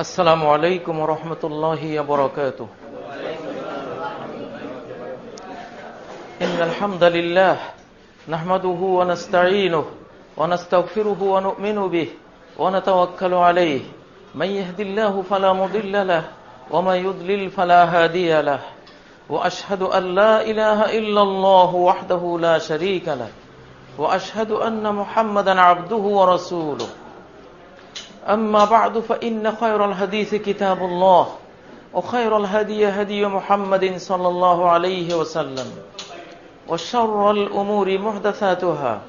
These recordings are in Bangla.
السلام عليكم ورحمة الله وبركاته. إن الحمد لله نحمده ونستعينه ونستغفره ونؤمن به ونتوكل عليه. من يهد الله فلا مضل له ومن يضلل فلا هادي له. وأشهد أن لا إله إلا الله وحده لا شريك له. وأشهد أن محمدا عبده ورسوله. أما بعد فإن خير الحديث كتاب الله وخير الهدي هدي محمد صلى الله عليه وسلم وشر الأمور محدثاتها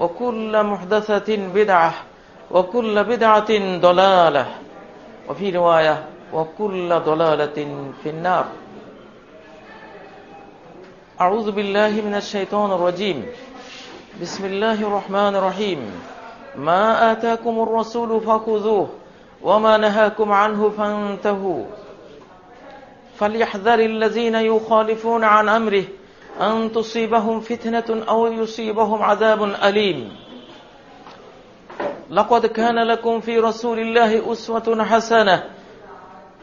وكل محدثة بدعة وكل بدعة ضلالة وفي رواية وكل ضلالة في النار. أعوذ بالله من الشيطان الرجيم. بسم الله الرحمن الرحيم. ما آتاكم الرسول فخذوه وما نهاكم عنه فانتهوا. فليحذر الذين يخالفون عن أمره أن تصيبهم فتنة أو يصيبهم عذاب أليم. لقد كان لكم في رسول الله أسوة حسنة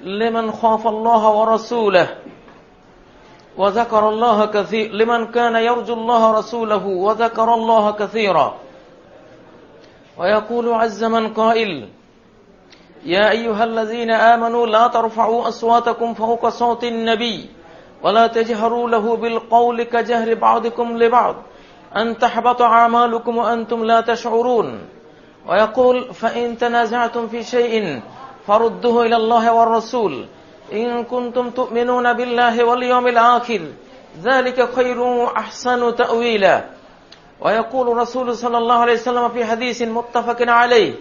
لمن خاف الله ورسوله وذكر الله كثير لمن كان يرجو الله رسوله وذكر الله كثيرا. ويقول عز من قائل يا أيها الذين آمنوا لا ترفعوا أصواتكم فوق صوت النبي ولا تجهروا له بالقول كجهر بعضكم لبعض أن تحبط أعمالكم وأنتم لا تشعرون. ويقول فإن تنازعتم في شيء فردوه إلى الله والرسول إن كنتم تؤمنون بالله واليوم الآخر ذلك خير وأحسن تأويلا. ويقول رسول صلى الله عليه وسلم في حديث متفق عليه.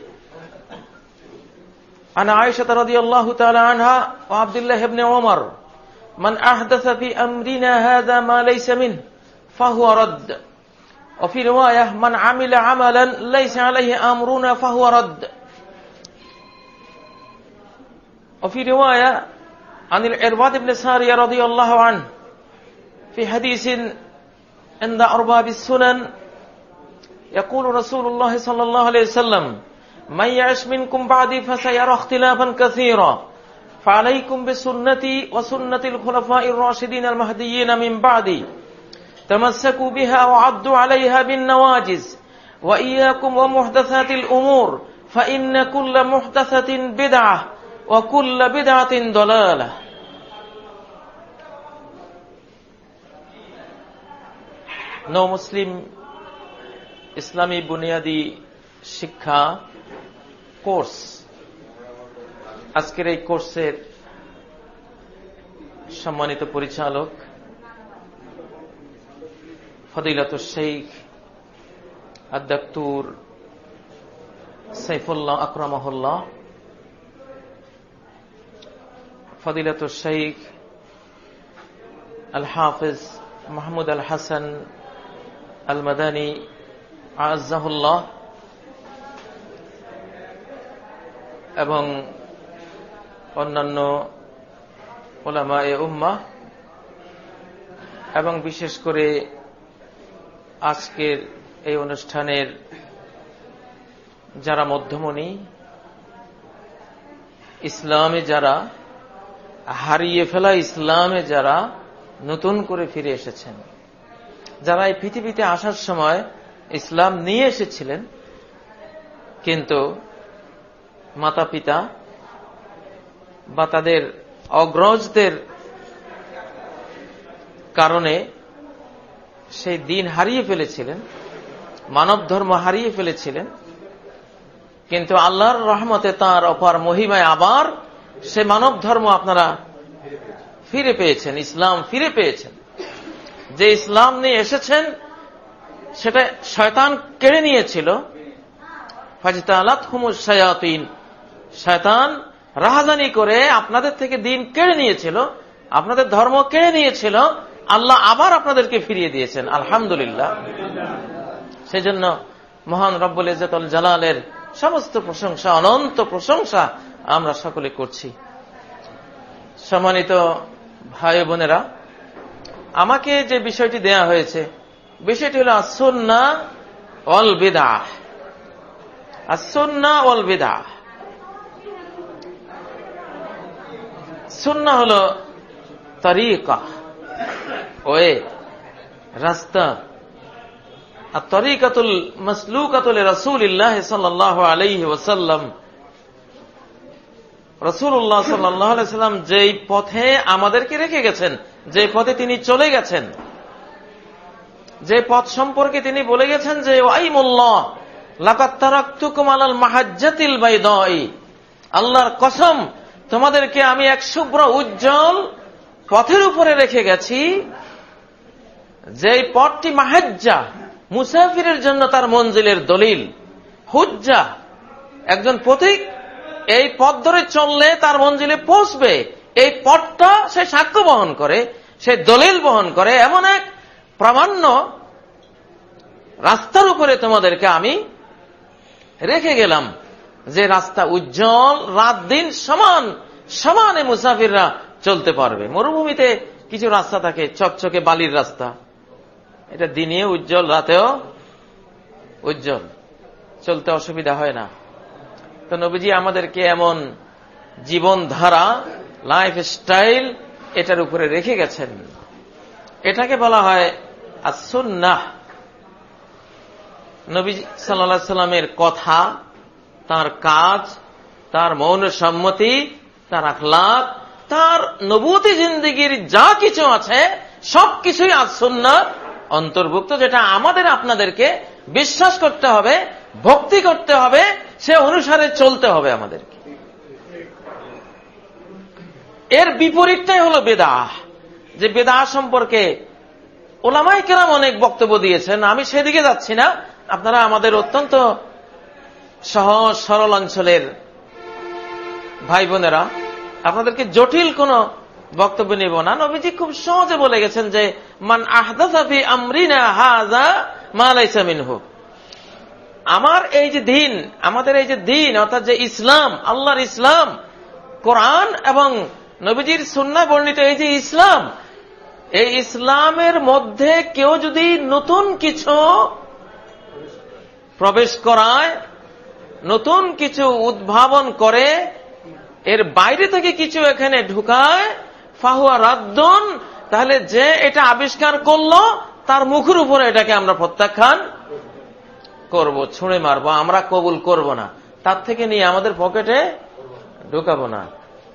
عن عائشة رضي الله تعالى عنها وعبد الله بن عمر. من أحدث في أمرنا هذا ما ليس منه فهو رد. وفي رواية من عمل عملا ليس عليه أمرنا فهو رد. وفي رواية عن العرباد بن سارية رضي الله عنه في حديث عند أرباب السنن يقول رسول الله صلى الله عليه وسلم من يعش منكم بعدي فسيرى اختلافا كثيرا. فعليكم بسنتي وسنة الخلفاء الراشدين المهديين من بعدي. تمسكوا بها وعضوا عليها بالنواجز وإياكم ومحدثات الأمور فإن كل محدثة بدعة وكل بدعة ضلالة. نو مسلم ইসলামী বুনিয়াদী শিক্ষা কোর্স। আজকের এই কোর্সের সম্মানিত পরিচালক ফদিলত শেখ আদাক্তুর সাইফুল্লাহ আকরমহল্লা ফদিলত শেখ আল হাফিজ মাহমুদ আল হাসান আল মাদানী আজাহুল্লাহ এবং অন্যান্য ওলামা এ উম্মা এবং বিশেষ করে আজকের এই অনুষ্ঠানের যারা মধ্যমণি, ইসলামে যারা, হারিয়ে ফেলা ইসলামে যারা নতুন করে ফিরে এসেছেন, যারা এই পৃথিবীতে আসার সময় ইসলাম নিয়ে এসেছিলেন, কিন্তু মাতা পিতা বা তাদের অগ্রজদের কারণে সেই দিন হারিয়ে ফেলেছিলেন মানব ধর্ম হারিয়ে ফেলেছিলেন, কিন্তু আল্লাহর রহমতে তার অপার মহিমায় আবার সে মানব ধর্ম আপনারা ফিরে পেয়েছেন, ইসলাম ফিরে পেয়েছেন। যে ইসলাম নিয়ে এসেছেন সেটা শয়তান কেড়ে নিয়েছিল। শয়তান। রাহাজানি করে আপনাদের থেকে দিন কেড়ে নিয়েছিল, আপনাদের ধর্ম কেড়ে নিয়েছিল, আল্লাহ আবার আপনাদেরকে ফিরিয়ে দিয়েছেন, আলহামদুলিল্লাহ। সেই জন্য মহান রব্বুল ইজতুল জালালের সমস্ত প্রশংসা, অনন্ত প্রশংসা আমরা সকলে করছি। সম্মানিত ভাই বোনেরা, আমাকে যে বিষয়টি দেয়া হয়েছে বিষয়টি হল আসন্না অল বেদাহ আসন্না অল বেদাহ সুন্না হল তরিকা, ওয়ে, রাস্তা। আর তরিকাতুল মসলুকাতুল রসুল্লাহ সাল্লাহ আলাইহি ওসাল্লাম রসুল্লাহ সাল্লাম যেই পথে আমাদেরকে রেখে গেছেন যে পথে তিনি চলে গেছেন যে পথ সম্পর্কে তিনি বলে গেছেন যে, ওয়াইমুল্লাহ মাহাজ্জাতিল আল্লাহর কসম, তোমাদেরকে আমি এক শুভ্র উজ্জ্বল পথের উপরে রেখে গেছি। যে পথটি মাহাজ্জা, মুসাফিরের জন্য তার মঞ্জিলের দলিল। হুজ্জা, একজন পথিক, এই পথ ধরে চললে তার মঞ্জিলে পৌঁছবে। এই পথটা সে সাক্ষ্য বহন করে, সে দলিল বহন করে। এমন এক প্রামাণ্য রাস্তার উপরে তোমাদেরকে আমি রেখে গেলাম যে রাস্তা উজ্জ্বল, রাত দিন সমান, সমানে মুসাফিররা চলতে পারবে। মরুভূমিতে কিছু রাস্তা থাকে, চকচকে বালির রাস্তা। এটা দিনে উজ্জ্বল, রাতেও উজ্জ্বল। চলতে অসুবিধা হয় না। তো নবীজি আমাদেরকে এমন জীবনধারা লাইফ স্টাইল এটার উপরে রেখে গেছেন। এটাকে বলা হয় আসুন্নাহ নবী সাল্লা সাল্লামের কথা, তার কাজ, তার মৌন সম্মতি, তার আখলাক, তার নবতী জিন্দিগির যা কিছু আছে সবকিছুই আসুন্না অন্তর্ভুক্ত যেটা আমাদের আপনাদেরকে বিশ্বাস করতে হবে, ভক্তি করতে হবে, সে অনুসারে চলতে হবে আমাদেরকে। এর বিপরীতটাই হল বেদা যে বেদা সম্পর্কে ওলামাই কেরাম অনেক বক্তব্য দিয়েছেন, আমি সেদিকে যাচ্ছি না। আপনারা আমাদের অত্যন্ত সহজ, সরল অঞ্চলের ভাই বোনেরা আপনাদেরকে জটিল কোন বক্তব্য নেব না। নবীজি খুব সহজে বলে গেছেন যে, মান আহদাফি আমরিনা হাজা মালাইসামিন হোক আমার এই যে দিন, আমাদের এই যে দিন, অর্থাৎ যে ইসলাম, আল্লাহর ইসলাম, কোরআন এবং নবীজির সুন্না বর্ণিত এই যে ইসলাম এই ইসলামের মধ্যে কেউ যদি নতুন কিছু প্রবেশ করায়, নতুন কিছু উদ্ভাবন করে, এর বাইরে থেকে কিছু এখানে ঢুকায়, ফাহুয়া রাদ্দন, তাহলে যে এটা আবিষ্কার করল, তার মুখের উপরে এটাকে আমরা প্রত্যাখ্যান করব, ছুঁড়ে মারবো, আমরা কবুল করব না। তার থেকে নিয়ে আমাদের পকেটে ঢুকাবো না।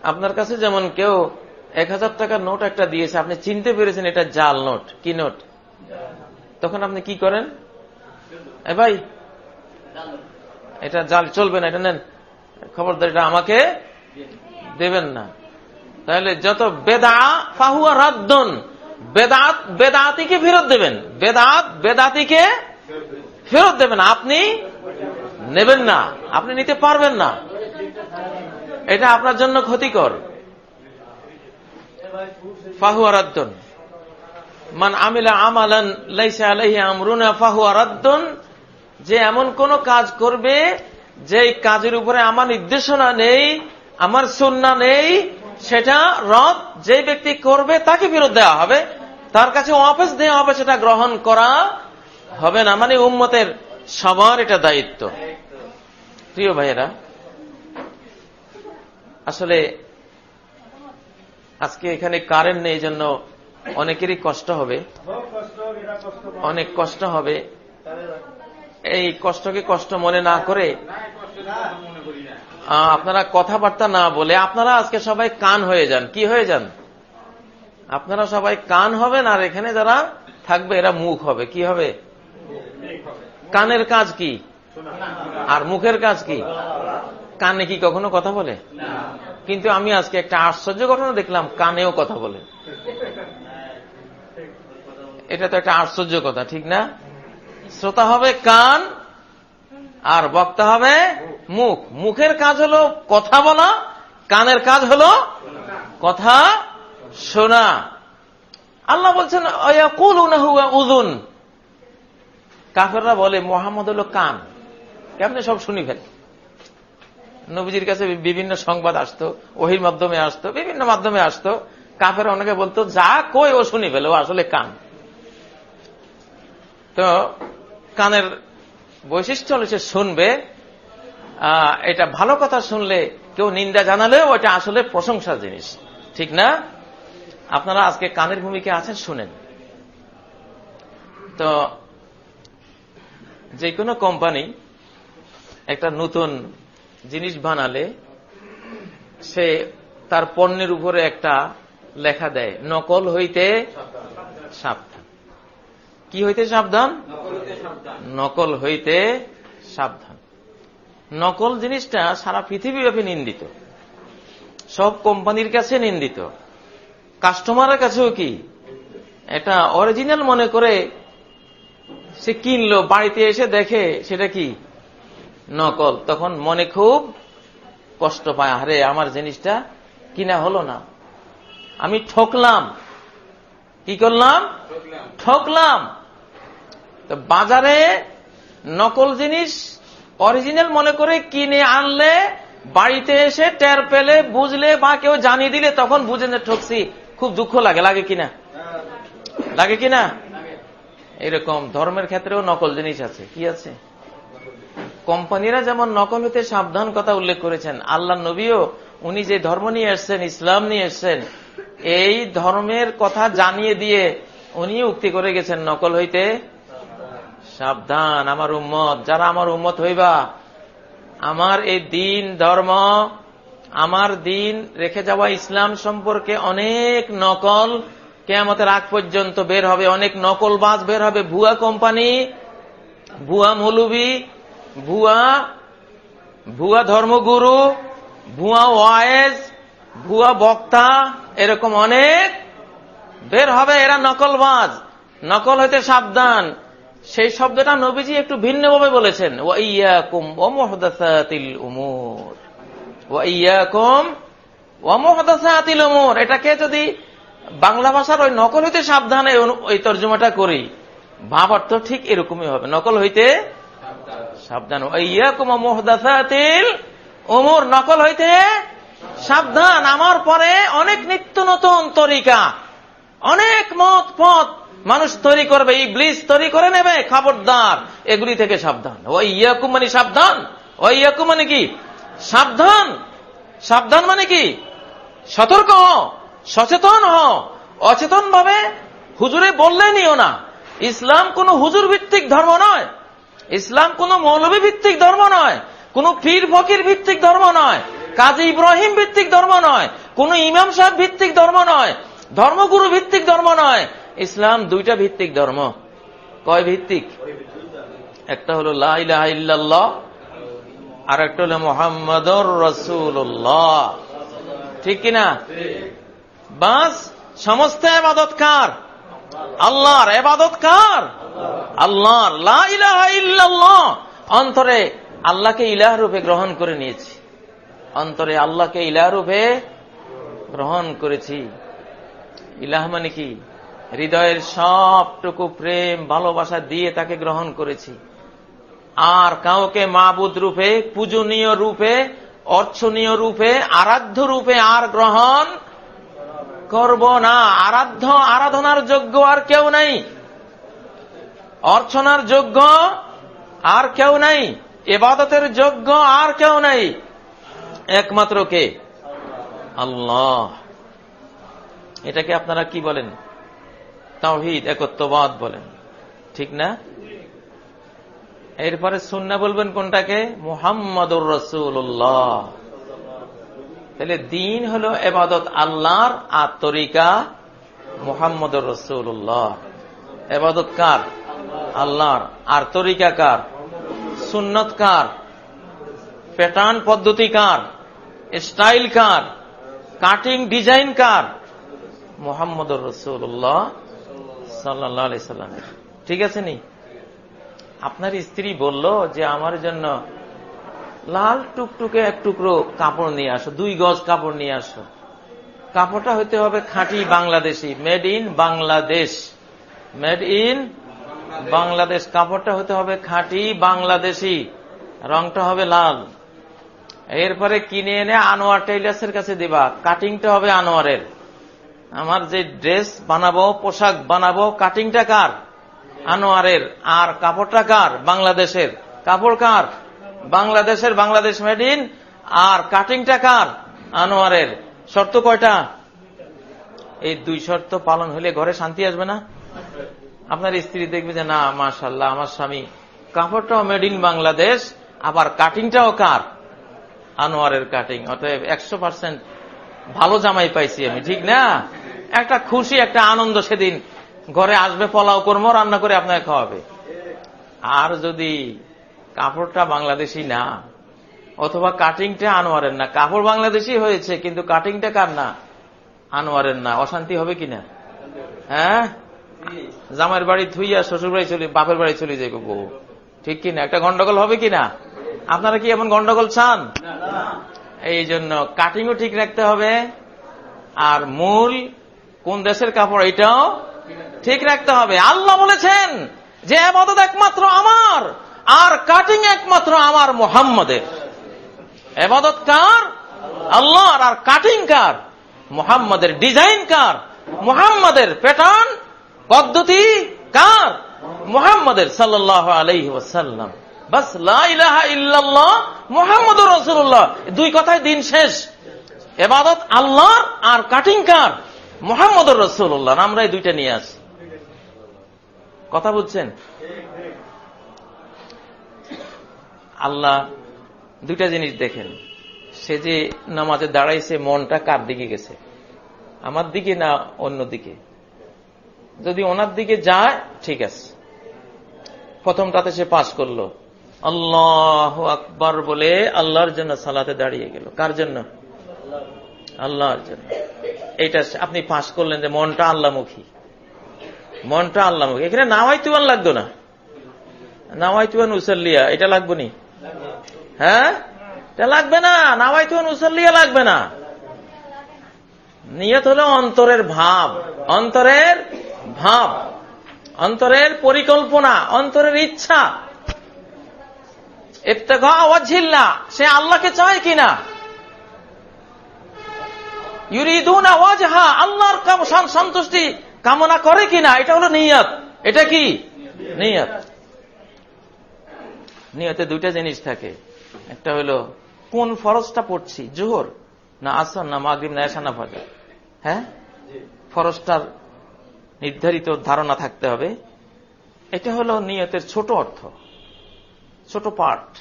আপনার কাছে যেমন কেউ এক হাজার টাকার নোট একটা দিয়েছে, আপনি চিনতে পেরেছেন এটা জাল নোট। কি নোট? তখন আপনি কি করেন? এ ভাই, এটা জাল, চলবে না, এটা নেন। খবরদার, এটা আমাকে দেবেন না। তাহলে যত বেদা, ফাহুয়া রাদ্দন। বেদাত, বেদাতিকে ফেরত দেবেন। বেদাত, বেদাতিকে ফেরত দেবেন। আপনি নেবেন না, আপনি নিতে পারবেন না। এটা আপনার জন্য ক্ষতিকর। ফাহুয়ারাদ্দন মান আমিলা আমালান লাইসা আলাইহি আমরুনা ফাহুয়ারাদ্দন যে এমন কোন কাজ করবে যে কাজের উপরে আমার নির্দেশনা নেই, আমার সন্না নেই, সেটা রদ যে ব্যক্তি করবে তাকে ফেরত দেওয়া হবে। তার কাছে অফিস দেওয়া হবে, সেটা গ্রহণ করা হবে না। মানে উম্মতের সবার এটা দায়িত্ব। প্রিয় ভাইয়েরা, আসলে আজকে এখানে কারেন্ট নেই জন্য অনেকেরই কষ্ট হবে। অনেক কষ্ট হবে। এই কষ্টকে কষ্ট মনে না করে আপনারা কথাবার্তা না বলে আপনারা আজকে সবাই কান হয়ে যান। কি হয়ে যান? আপনারা সবাই কান হবেন আর এখানে যারা থাকবে এরা মুখ হবে। কি হবে? কানের কাজ কি? আর মুখের কাজ কি? কানে কি কখনো কথা বলে? কিন্তু আমি আজকে একটা আশ্চর্য ঘটনা দেখলাম কানেও কথা বলে। এটা তো একটা আশ্চর্য কথা ঠিক না? শ্রোতা হবে কান আর বক্তা হবে মুখ। মুখের কাজ হলো কথা বলা কানের কাজ হলো কথা শোনা। আল্লাহ বলছেন উদুন কাফেররা বলে মোহাম্মদ হলো কান। কেমনে সব শুনি ফেলে? নবীজির কাছে বিভিন্ন সংবাদ আসতো, ওহির মাধ্যমে আসতো, বিভিন্ন মাধ্যমে আসতো। কাফের অনেকে বলতো, যা কই ও শুনি ফেলে, ও আসলে কান। তো কানের বৈশিষ্ট্য হলে সে শুনবে এটা ভালো কথা শুনলে কেউ নিন্দা জানালেও ওটা আসলে প্রশংসার জিনিস। ঠিক না? আপনারা আজকে কানের ভূমিকা আছেন, শুনেন। তো যে কোনো কোম্পানি একটা নতুন জিনিস বানালে সে তার পণ্যের উপরে একটা লেখা দেয়, নকল হইতে সাবধান। কি হইতে সাবধান? নকল হইতে সাবধান। নকল জিনিসটা সারা পৃথিবীব্যাপী নিন্দিত। সব কোম্পানির কাছে নিন্দিত। কাস্টমারের কাছেও কি? এটা অরিজিনাল মনে করে সে কিনলো, বাড়িতে এসে দেখে, সেটা কি? নকল। তখন মনে খুব কষ্ট পায় আরে আমার জিনিসটা কিনা হলো না। আমি ঠকলাম। কি করলাম? ঠকলাম। তো বাজারে নকল জিনিস অরিজিনাল মনে করে কিনে আনলে বাড়িতে এসে টের পেলে বুঝলে বা কেউ জানিয়ে দিলে তখন বুঝেন যে ঠকছি। খুব দুঃখ লাগে লাগে কিনা? লাগে কিনা? এরকম ধর্মের ক্ষেত্রেও নকল জিনিস আছে। কি আছে? কোম্পানিরা যেমন নকল হতে সাবধান কথা উল্লেখ করেছেন, আল্লাহ নবীও উনি যে ধর্ম নিয়ে এসছেন, ইসলাম নিয়ে এসছেন, এই ধর্মের কথা জানিয়ে দিয়ে উনি উক্তি করে গেছেন, নকল হইতে সাবধান, আমার উম্মত, যারা আমার উম্মত হইবা, আমার এই দিন ধর্ম, আমার দিন রেখে যাওয়া ইসলাম সম্পর্কে অনেক নকল কেয়ামতের আগ পর্যন্ত বের হবে, অনেক নকল বাস বের হবে, ভুয়া কোম্পানি, ভুয়া মৌলবী ভুয়া ভুয়া ধর্মগুরু, ভুয়া ওয়ায়েজ ভুয়া বক্তা, এরকম অনেক। বের হবে, এরা নকলবাজ। নকল হইতে সাবধান। সেই শব্দটা নবীজি একটু ভিন্নভাবে বলেছেন। ওয়াইয়াকুম ওমহদাসাতিল উমুর। ওয়াইয়াকুম ওমহদাসাতিল উমুর। এটাকে যদি বাংলা ভাষার ওই নকল হইতে সাবধানে ওই তর্জমাটা করি, ভাব অর্থ ঠিক এরকমই হবে। নকল হইতে সাবধান উমুর নকল হইতে সাবধান। আমার পরে অনেক নিত্য নতুন তরিকা, অনেক মত পথ মানুষ তৈরি করবে এই ব্লিজ তৈরি করে নেবে, খবরদার। এগুলি থেকে সাবধান। ওই ইয়াকুম মানে সাবধান। ওই ইয়াকুম মানে কি? সাবধান। সাবধান মানে কি? সতর্ক হ সচেতন হ অচেতন ভাবে হুজুরে বললে নিও না। ইসলাম কোন হুজুর ভিত্তিক ধর্ম নয়। ইসলাম কোন মৌলবী ভিত্তিক ধর্ম নয়, কোন পীর ফকির ভিত্তিক ধর্ম নয়, কাজী ইব্রাহিম ভিত্তিক ধর্ম নয়, কোন ইমাম সাহেব ভিত্তিক ধর্ম নয়, ধর্মগুরু ভিত্তিক ধর্ম নয়। ইসলাম দুইটা ভিত্তিক ধর্ম। কয় ভিত্তিক? একটা হলো লাহ আর একটা হলো মোহাম্মদ রসুল্লাহ ঠিক কিনা? বাস, সমস্ত এবাদত কার? আল্লাহর। এবাদত কার? আল্লাহর লাহ অন্তরে আল্লাহকে ইলাহ রূপে গ্রহণ করে নিয়েছি। অন্তরে আল্লাহকে ইলাহ রূপে গ্রহণ করেছি। ইলাহ মানে কি? হৃদয়ের সবটুকু প্রেম, ভালোবাসা দিয়ে তাকে গ্রহণ করেছি। আর কাউকে মাবুদ রূপে, পূজনীয় রূপে, অর্চনীয় রূপে, আরাধ্য রূপে আর গ্রহণ করব না। আরাধ্য আরাধনার যোগ্য আর কেউ নাই। অর্চনার যোগ্য আর কেউ নাই। এবাদতের যোগ্য আর কেউ নাই। একমাত্র কে? আল্লাহ। এটাকে আপনারা কি বলেন? তাওহিদ, একত্ববাদ বলেন। ঠিক না? এরপরে সুন্না বলবেন কোনটাকে? মুহাম্মদুর রসুল্লাহ তাহলে দিন হল এবাদত আল্লাহর আর তরিকা মুহাম্মদুর রসুল্লাহ এবাদত কার? আল্লাহর। আর তরিকা কার? সুন্নত কার? প্যাটার্ন পদ্ধতি কার? স্টাইল কার? কাটিং ডিজাইন কার? মোহাম্মদুর রসুল্লাহ সাল্লাহ ঠিক আছে নি? আপনার স্ত্রী বলল যে আমার জন্য লাল টুকটুকে এক টুকরো কাপড় নিয়ে আসো, দুই গজ কাপড় নিয়ে আসো। কাপড়টা হইতে হবে খাঁটি Bangladeshi made in Bangladesh. Made in Bangladesh কাপড়টা হতে হবে খাঁটি বাংলাদেশি, রংটা হবে লাল। এরপরে কিনে এনে আনোয়ার টেইলার্সের কাছে দিবা, কাটিংটা হবে আনোয়ারের। আমার যে ড্রেস বানাবো, পোশাক বানাবো, কাটিংটা কার? আনোয়ারের। আর কাপড়টা কার? বাংলাদেশের। কাপড় কার? বাংলাদেশের, বাংলাদেশ মেড ইন আর কাটিংটা কার? আনোয়ারের। শর্ত কয়টা? এই দুই শর্ত পালন হলে ঘরে শান্তি আসবে না? আপনার স্ত্রী দেখবে যে, না মাশাল্লাহ আমার স্বামী কাপড়টাও মেড ইন বাংলাদেশ, আবার কাটিংটাও কার? আনোয়ারের কাটিং অতএব একশো পার্সেন্ট ভালো জামাই পাইছি আমি, ঠিক না? একটা খুশি, একটা আনন্দ সেদিন ঘরে আসবে, পোলাও কর্ম রান্না করে আপনাকে খাওয়াবে। আর যদি কাপড়টা বাংলাদেশি না, অথবা কাটিংটা আনোয়ারের না, কাপড় বাংলাদেশি হয়েছে, কিন্তু কাটিংটা কার না? আনোয়ারের না, অশান্তি হবে কিনা? হ্যাঁ? জামাইয়ের বাড়ি থুইয়া শ্বশুর বাড়ি চলে, বাপের বাড়ি চলে যাবে বউ। ঠিক কিনা? একটা গন্ডগোল হবে কিনা? আপনারা কি এমন গন্ডগোল চান? এই জন্য কাটিংও ঠিক রাখতে হবে। আর মূল কোন দেশের কাপড় এটাও ঠিক রাখতে হবে। আল্লাহ বলেছেন যে আবাদত একমাত্র আমার, আর কাটিং একমাত্র আমার মোহাম্মদের। এবাদত কার? আল্লাহ আর কাটিং কার? মোহাম্মদের। ডিজাইন কার? মোহাম্মদের। প্যাটার্ন পদ্ধতি কার? মোহাম্মদের সাল্লাহ আলহি ওসাল্লাম বাস লাহা ইল্লাল্লাহ মোহাম্মদ রসুল্লাহ দুই কথায় দিন শেষ। এবাদত আল্লাহর আর কাটিং কার? মোহাম্মদ রসুল্লাহ আমরা এই দুইটা নিয়ে আসি। কথা বুঝছেন আল্লাহ দুইটা জিনিস দেখেন। সে যে নামাজে দাঁড়াইছে, মনটা কার দিকে গেছে? আমার দিকে না অন্য দিকে? যদি ওনার দিকে যায়, ঠিক আছে। প্রথমটাতে সে পাশ করল। আল্লাহ আকবর বলে আল্লাহর জন্য সালাতে দাঁড়িয়ে গেল। কার জন্য? আল্লাহর জন্য। এইটা আপনি পাশ করলেন যে মনটা আল্লাহমুখী। মনটা আল্লাহমুখী। এখানে নাওয়াই তুয়ান লাগতো না। নাওয়াই তুয়ান উসাল্লিয়া, এটা লাগবো নি? হ্যাঁ? এটা লাগবে না। নাওয়াই তুয়ান উসাল্লিয়া লাগবে না। নিয়ত হলো অন্তরের ভাব। অন্তরের ভাব, অন্তরের পরিকল্পনা, অন্তরের ইচ্ছা। ঝিল্লা সে আল্লাহকে চায় কিনা? আল্লাহর সন্তুষ্টি কামনা করে কিনা? এটা হলো নিয়ত। এটা কি? নিয়ত। নিয়তে দুইটা জিনিস থাকে। একটা হলো, কোন ফরজটা পড়ছি? জোহর? না আসন না মাগরিব, না এসা না ফাজার? হ্যাঁ? ফরজটার নির্ধারিত ধারণা থাকতে হবে। এটা হলো নিয়তের ছোট অর্থ, ছোট পার্ট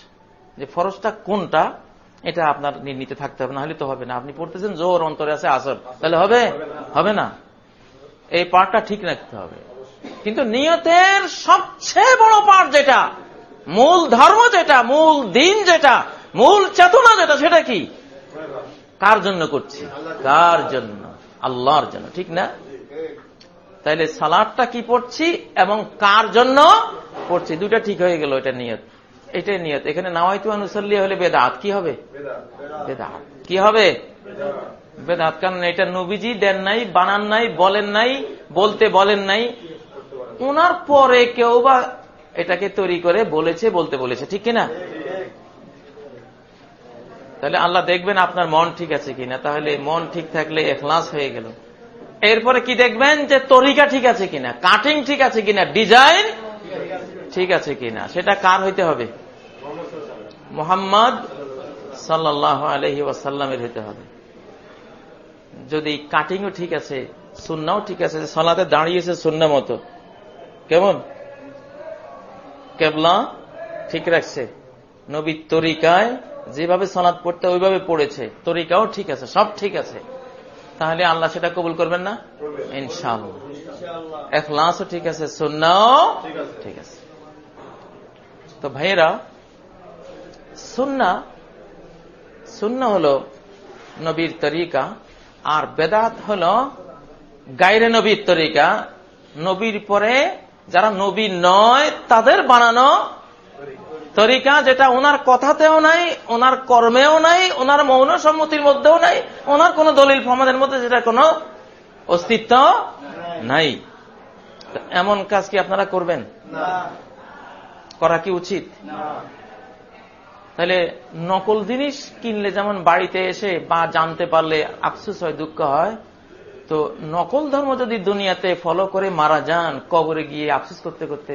যে ফরজটা কোনটা, এটা আপনার নির্ণীত থাকতে হবে না হলে তো হবে না। আপনি পড়তেছেন জোর অন্তরে আছে আসর, তাহলে হবে? হবে না। এই পার্টটা ঠিক রাখতে হবে। কিন্তু নিয়তের সবচেয়ে বড় পার্ট যেটা, মূল ধর্ম যেটা, মূল দিন যেটা, মূল চেতনা যেটা, সেটা কি? কার জন্য করছি? কার জন্য? আল্লাহর জন্য, ঠিক না? তাইলে সালাদটা কি পড়ছি এবং কার জন্য পড়ছি? দুটা ঠিক হয়ে গেল, এটা নিয়ত। এটাই নিয়ত। এখানে নাওয়াইতু আনুসল্লিয়া হলে বেদাত। কি হবে? বেদাত। কি হবে? বেদাত। কারণ এটা নবীজি দেন নাই, বানান নাই, বলেন নাই, বলতে বলেন নাই। ওনার পরে কেউ বা এটাকে তৈরি করে বলেছে, বলতে বলেছে। ঠিক কিনা? তাহলে আল্লাহ দেখবেন আপনার মন ঠিক আছে কিনা। তাহলে মন ঠিক থাকলে এখলাস হয়ে গেল। এরপরে কি দেখবেন যে তরিকা ঠিক আছে কিনা কাটিং ঠিক আছে কিনা ডিজাইন ঠিক আছে কিনা, সেটা কার হইতে হবে? মোহাম্মদ সাল্লাহ আলহি ওয়াসাল্লামের হইতে হবে। যদি কাটিংও ঠিক আছে সুন্নাও ঠিক আছে সলাতে দাঁড়িয়েছে সুন্না মতো, কেমন? কেবলা ঠিক রাখছে। নবীর তরিকায় যেভাবে সলাদ পড়তে ওইভাবে পড়েছে। তরিকাও ঠিক আছে, সব ঠিক আছে। তাহলে আল্লাহ সেটা কবুল করবেন না? ইনশাল্লাহ এখলাসও ঠিক আছে সুন্নাও ঠিক আছে। তো ভাইয়েরা সুন্না সুন্না হলো নবীর তরিকা আর বেদাত হল গাইরে নবীর তরিকা। নবীর পরে যারা নবী নয় তাদের বানানো তরিকা যেটা ওনার কথাতেও নাই ওনার কর্মেও নাই ওনার মৌন সম্মতির মধ্যেও নাই ওনার কোন দলিল ফমাদের মধ্যে যেটা কোনো অস্তিত্ব নাই। এমন কাজ কি আপনারা করবেন? করা কি উচিত? তাহলে নকল জিনিস কিনলে যেমন বাড়িতে এসে বা জানতে পারলে আফসুস হয় দুঃখ হয় তো নকল ধর্ম যদি দুনিয়াতে ফলো করে মারা যান কবরে গিয়ে আফসুস করতে করতে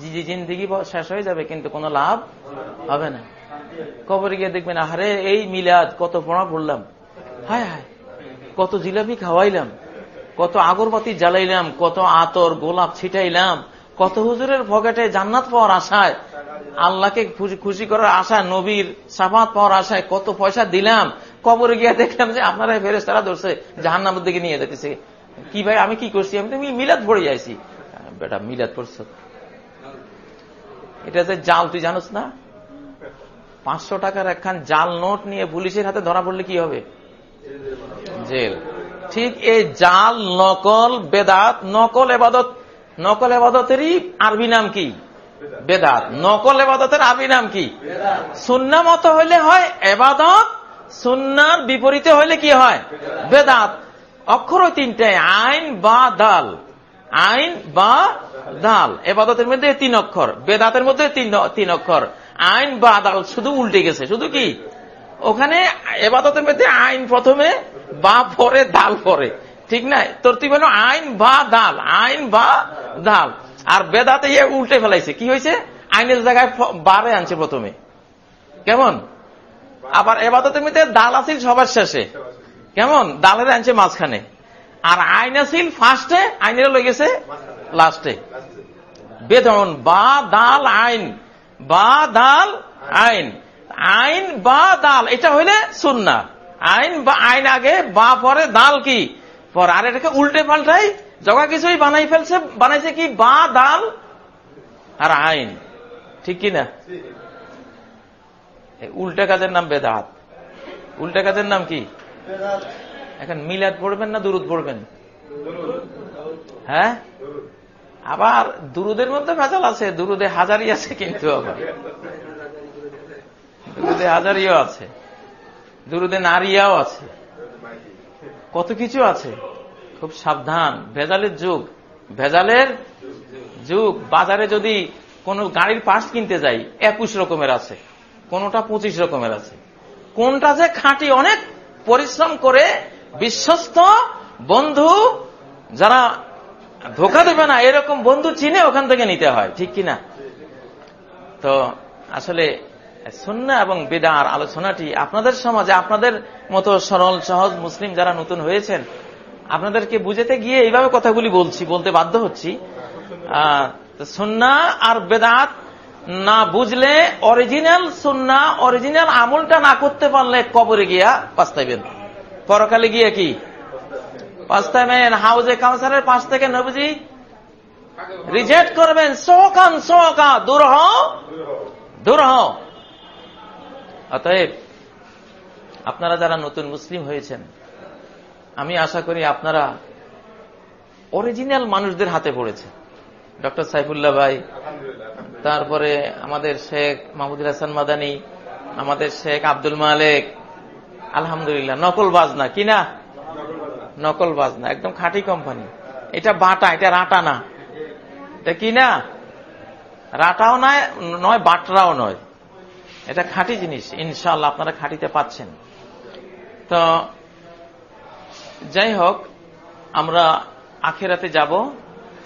জিন্দিগি শেষ হয়ে যাবে, কিন্তু কোনো লাভ হবে না। কবরে গিয়ে দেখবেন, আহারে, এই মিলাদ, কত পড়া পড়লাম। হায় হায়, কত জিলাপি খাওয়াইলাম, কত আগরবাতি জ্বালাইলাম, কত আতর, গোলাপ ছিটাইলাম, কত হুজুরের পকেটে জান্নাত পাওয়ার আশায়, আল্লাহকে খুশি করার আশায়, নবীর সাফাত পাওয়ার আশায় কত পয়সা দিলাম। কবরে গিয়ে দেখলাম যে আপনারা ফেরেস তারা ধরছে, জাহান্নামের দিকে নিয়ে যেতেছে কি ভাই, আমি কি করছি? আমি তো মিলাদ পড়ে যাইছি। বেটা, মিলাদ পড়ছ। এটা যে জাল, তুই জানোস না? পাঁচশো টাকার একখান জাল নোট নিয়ে পুলিশের হাতে ধরা পড়লে কি হবে? জেল। ঠিক এই জাল, নকল, বেদাত, নকল এবাদত, নকল এবাদতেরই আরবি নাম কি? বেদাত। নকল এবাদতের আরবি নাম কি? সুন্না মতো হইলে হয় এবাদত, সুন্নার বিপরীতে হইলে কি হয়? বেদাত। অক্ষর ওই তিনটায় আইন বা দাল। আইন বা দাল। এবাদতের মধ্যে তিন অক্ষর। বেদাতের মধ্যে তিন অক্ষর। আইন বা দাল শুধু উল্টে গেছে। শুধু কি? ওখানে এবাদতের মধ্যে আইন প্রথমে, বা পরে, দাল পরে। ঠিক তোর তুই বলো আইন বা দাল। আইন বা দাল। আর বেদাতে ইয়ে উল্টে ফেলাইছে। কি হয়েছে আইনের জায়গায় বারে আনছে প্রথমে। কেমন? আবার এবাদতের মধ্যে দাল আসিল সবার শেষে। কেমন? দালের আনছে মাঝখানে। আর আইন আসিল ফার্স্টে আইনের লই গেছে লাস্টে বেদন বা দাল আইন, বা দাল আইন। আইন, বা দাল, এটা হইলে সুন্না। আইন বা আইন আগে, বা পরে দাল কি? পর আর এটাকে উল্টে পাল্টাই জগা কিছুই বানাই ফেলছে, বানাইছে কি? বা দাল আর আইন। ঠিক কি না? উল্টে কাজের নাম বেদাত। উল্টা কাজের নাম কি? এখন মিলাদ পড়বেন না দুরুদ পড়বেন? হ্যাঁ? আবার দুরুদের মধ্যে ভেজাল আছে দুরুদে হাজারি আছে কিন্তু আবার। দুরুদে হাজারিও আছে দুরুদে নারিয়াও আছে। কত কিছু আছে? খুব সাবধান ভেজালের যুগ। ভেজালের যুগ। বাজারে যদি কোন গাড়ির পার্টস কিনতে যাই একুশ রকমের আছে কোনটা পঁচিশ রকমের আছে। কোনটা যে খাঁটি অনেক পরিশ্রম করে বিশ্বস্ত বন্ধু যারা ধোকা দেবে না, এরকম বন্ধু চিনে ওখান থেকে নিতে হয়, ঠিক কিনা? তো আসলে সুন্না এবং বেদার আলোচনাটি আপনাদের সমাজে, আপনাদের মতো সরল, সহজ মুসলিম যারা নতুন হয়েছেন, আপনাদেরকে বুঝাতে গিয়ে এইভাবে কথাগুলি বলছি, বলতে বাধ্য হচ্ছি। সুন্না আর বেদাত না বুঝলে অরিজিনাল সুন্না অরিজিনাল আমলটা না করতে পারলে কবরে গিয়া পাস্তাইবেন। পরকালে গিয়ে কি? পাস্তাইবেন হাউজে কাউন্সারের পাশ থেকে নবীজি রিজেক্ট করবেন। সোকান সোকা দূর হ দূর হ অতএব, আপনারা যারা নতুন মুসলিম হয়েছেন, আমি আশা করি আপনারা অরিজিনাল মানুষদের হাতে পড়েছে ডক্টর সাইফুল্লাহ ভাই, তারপরে আমাদের শেখ মাহমুদুল হাসান মাদানী, আমাদের শেখ আব্দুল মালেক আলহামদুলিল্লাহ, নকল বাজনা, কি না? নকল বাজনা, একদম খাঁটি কোম্পানি এটা বাটা, এটা রাটা না। এটা কি না? রাটাও নয় নয়, বাটরাও নয়। এটা খাঁটি জিনিস ইনশাল্লাহ আপনারা খাঁটিতে পাচ্ছেন। তো যাই হোক, আমরা আখেরাতে যাব।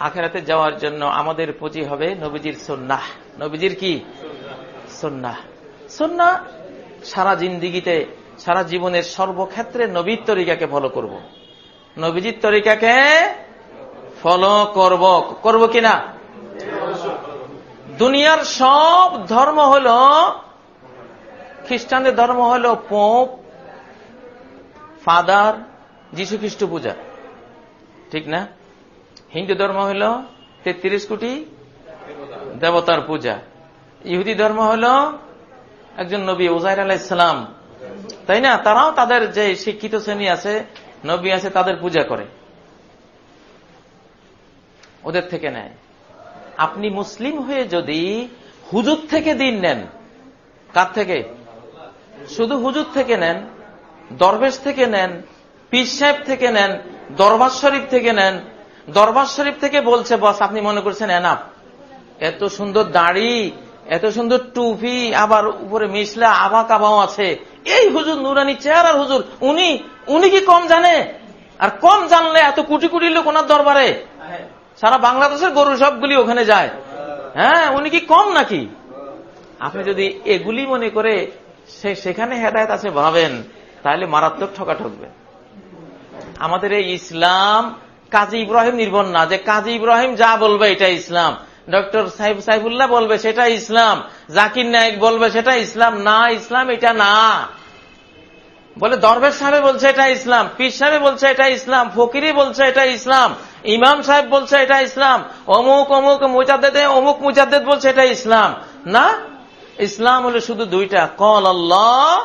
আখেরাতে যাওয়ার জন্য আমাদের পুঁজি হবে নবীজির সন্ন্যাহ নবীজির কি? সন্ন্যাহ সন্না সারা জিন্দিগিতে সারা জীবনের সর্বক্ষেত্রে নবীর তরিকাকে ফলো করব। নবীজির তরিকাকে ফলো করব। করব কিনা দুনিয়ার সব ধর্ম হল, খ্রিস্টানদের ধর্ম হল পোপ, ফাদার, যীশু খ্রিস্ট পূজা। ঠিক না? হিন্দু ধর্ম হল তেত্রিশ কোটি দেবতার পূজা। ইহুদি ধর্ম হল একজন নবী ওজাইর আলাহ ইসলাম তাই না? তারাও তাদের যে শিক্ষিত শ্রেণি আছে, নবী আছে, তাদের পূজা করে। ওদের থেকে নেয়। আপনি মুসলিম হয়ে যদি হুজুর থেকে দিন নেন, কার থেকে? শুধু হুজুর থেকে নেন, দরবেশ থেকে নেন, পীর সাহেব থেকে নেন, দরবার শরীফ থেকে নেন, দরবার শরীফ থেকে বলছে, বস, আপনি মনে করছেন এনাফ এত সুন্দর দাড়ি, এত সুন্দর টুপি, আবার উপরে মিশলা আবা কাবাও আছে। এই হুজুর নুরানি চেহারার হুজুর, উনি উনি কি কম জানে? আর কম জানলে এত কোটি কোটি লোক ওনার দরবারে। সারা বাংলাদেশের গরু সবগুলি ওখানে যায়। হ্যাঁ উনি কি কম নাকি? আপনি যদি এগুলি মনে করে সে, সেখানে হেদায়ত আছে ভাবেন, তাহলে মারাত্মক ঠকা ঠকবে। আমাদের এই ইসলাম কাজী ইব্রাহিম নির্ভর না, যে কাজী ইব্রাহিম যা বলবে এটা ইসলাম। ডক্টর সাহেব সাইফুল্লাহ বলবে সেটা ইসলাম, জাকির নায়ক বলবে সেটা ইসলাম, না ইসলাম এটা না। বলে দরবেশ সাহেব বলছে এটা ইসলাম, পীর সাহেব বলছে এটা ইসলাম ফকিরি বলছে এটা ইসলাম, ইমাম সাহেব বলছে এটা ইসলাম, অমুক অমুক মুজাদ্দেদে, অমুক মুজাদ্দেদ বলছে এটা ইসলাম। না, ইসলাম হলো শুধু দুইটা, কল আল্লাহ,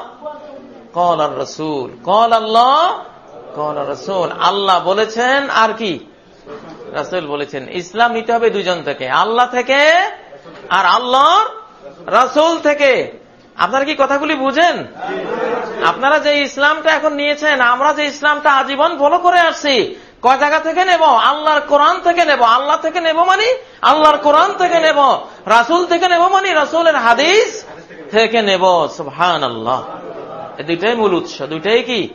কল আর রসুল। কল আল্লাহ, কল আর রসুল। আল্লাহ বলেছেন আর কি? রাসুল বলেছেন, ইসলাম নিতে হবে দুজন থেকে। আল্লাহ থেকে আর আল্লাহর রাসুল থেকে। আপনারা কি কথাগুলি বুঝেন? আপনারা যে ইসলামটা এখন নিয়েছেন, আমরা যে ইসলামটা আজীবন ফলো করে আসছি, কয় জায়গা থেকে নেব? আল্লাহর কোরআন থেকে নেব। আল্লাহ থেকে নেব মানে? আল্লাহর কোরআন থেকে নেব। রাসুল থেকে নেব মানে? রাসুলের হাদিস থেকে নেব। সুহান আল্লাহ দুইটাই মূল উৎস। দুইটাই কি?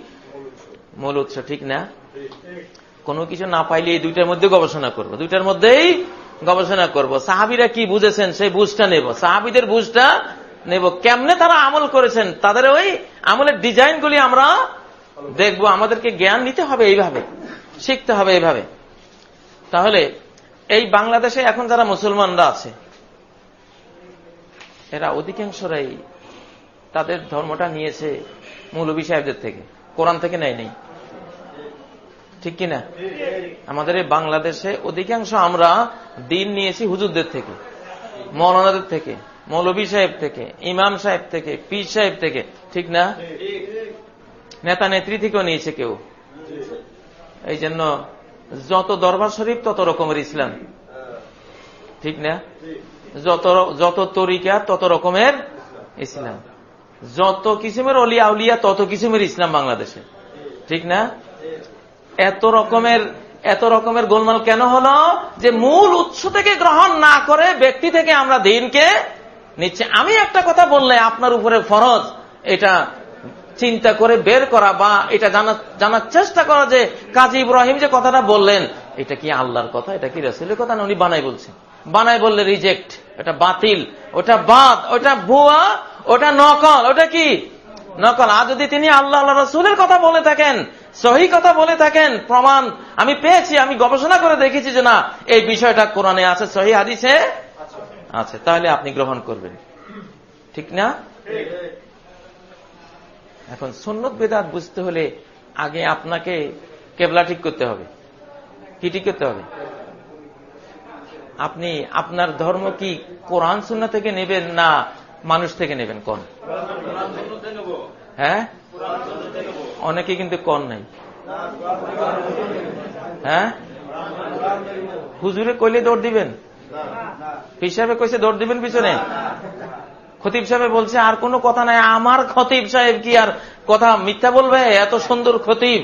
মূল উৎস, ঠিক না? কোনো কিছু না পাইলে এই দুইটার মধ্যে গবেষণা করব। দুইটার মধ্যেই গবেষণা করব। সাহাবিরা কি বুঝেছেন? সেই বুঝটা নেব। সাহাবিদের বুঝটা নেব। কেমনে তারা আমল করেছেন? তাদের ওই আমলের ডিজাইন গুলি আমরা দেখব। আমাদেরকে জ্ঞান নিতে হবে এইভাবে। শিখতে হবে এইভাবে। তাহলে এই বাংলাদেশে এখন যারা মুসলমানরা আছে, এরা অধিকাংশরাই তাদের ধর্মটা নিয়েছে মৌলবী সাহেবদের থেকে। কোরআন থেকে নেয় নেই। ঠিক কিনা? আমাদের এই বাংলাদেশে অধিকাংশ আমরা দিন নিয়েছি হুজুরদের থেকে, মৌলানাদের থেকে মৌলবী সাহেব থেকে, ইমাম সাহেব থেকে, পীর সাহেব থেকে, ঠিক না? নেতা নেত্রী থেকেও নিয়েছে কেউ। এই জন্য যত দরবার শরীফ তত রকমের ইসলাম। ঠিক না? যত যত তরিকা তত রকমের ইসলাম। যত কিসিমের অলিয়া উলিয়া তত কিসিমের ইসলাম বাংলাদেশে। ঠিক না? এত রকমের এত রকমের গোলমাল কেন হলো? যে মূল উৎস থেকে গ্রহণ না করে ব্যক্তি থেকে আমরা দিনকে নিচ্ছে। আমি একটা কথা বললে আপনার উপরে ফরজ। এটা চিন্তা করে বের করা বা এটা জানার চেষ্টা করা যে কাজী ইব্রাহিম যে কথাটা বললেন, এটা কি আল্লাহর কথা? এটা কি রসুলের কথা? না উনি বানাই বলছেন। বানাই বললে রিজেক্ট এটা বাতিল। ওটা বাদ। ওটা ভুয়া। ওটা নকল। ওটা কি? নকল। আর যদি তিনি আল্লাহ আল্লাহ রসুলের কথা বলে থাকেন সহি কথা বলে থাকেন, প্রমাণ আমি পেয়েছি, আমি গবেষণা করে দেখেছি যে না, এই বিষয়টা কোরআনে আছে, সহি হাদিসে আছে। তাহলে আপনি গ্রহণ করবেন। ঠিক না? এখন সন্ন্যত বেদাত বুঝতে হলে আগে আপনাকে কেবলা ঠিক করতে হবে। কি ঠিক করতে হবে? আপনি আপনার ধর্ম কি কোরআন শূন্য থেকে নেবেন না মানুষ থেকে নেবেন? কোন? হ্যাঁ? অনেকে কিন্তু কন নাই। হ্যাঁ? হুজুরে কইলে দৌড় দিবেন? হিসাবে কইছে, দৌড় দিবেন পিছনে? খতিব সাহেব বলছে, আর কোনো কথা নাই। আমার খতিব সাহেব কি আর কথা মিথ্যা বলবে? এত সুন্দর খতিব।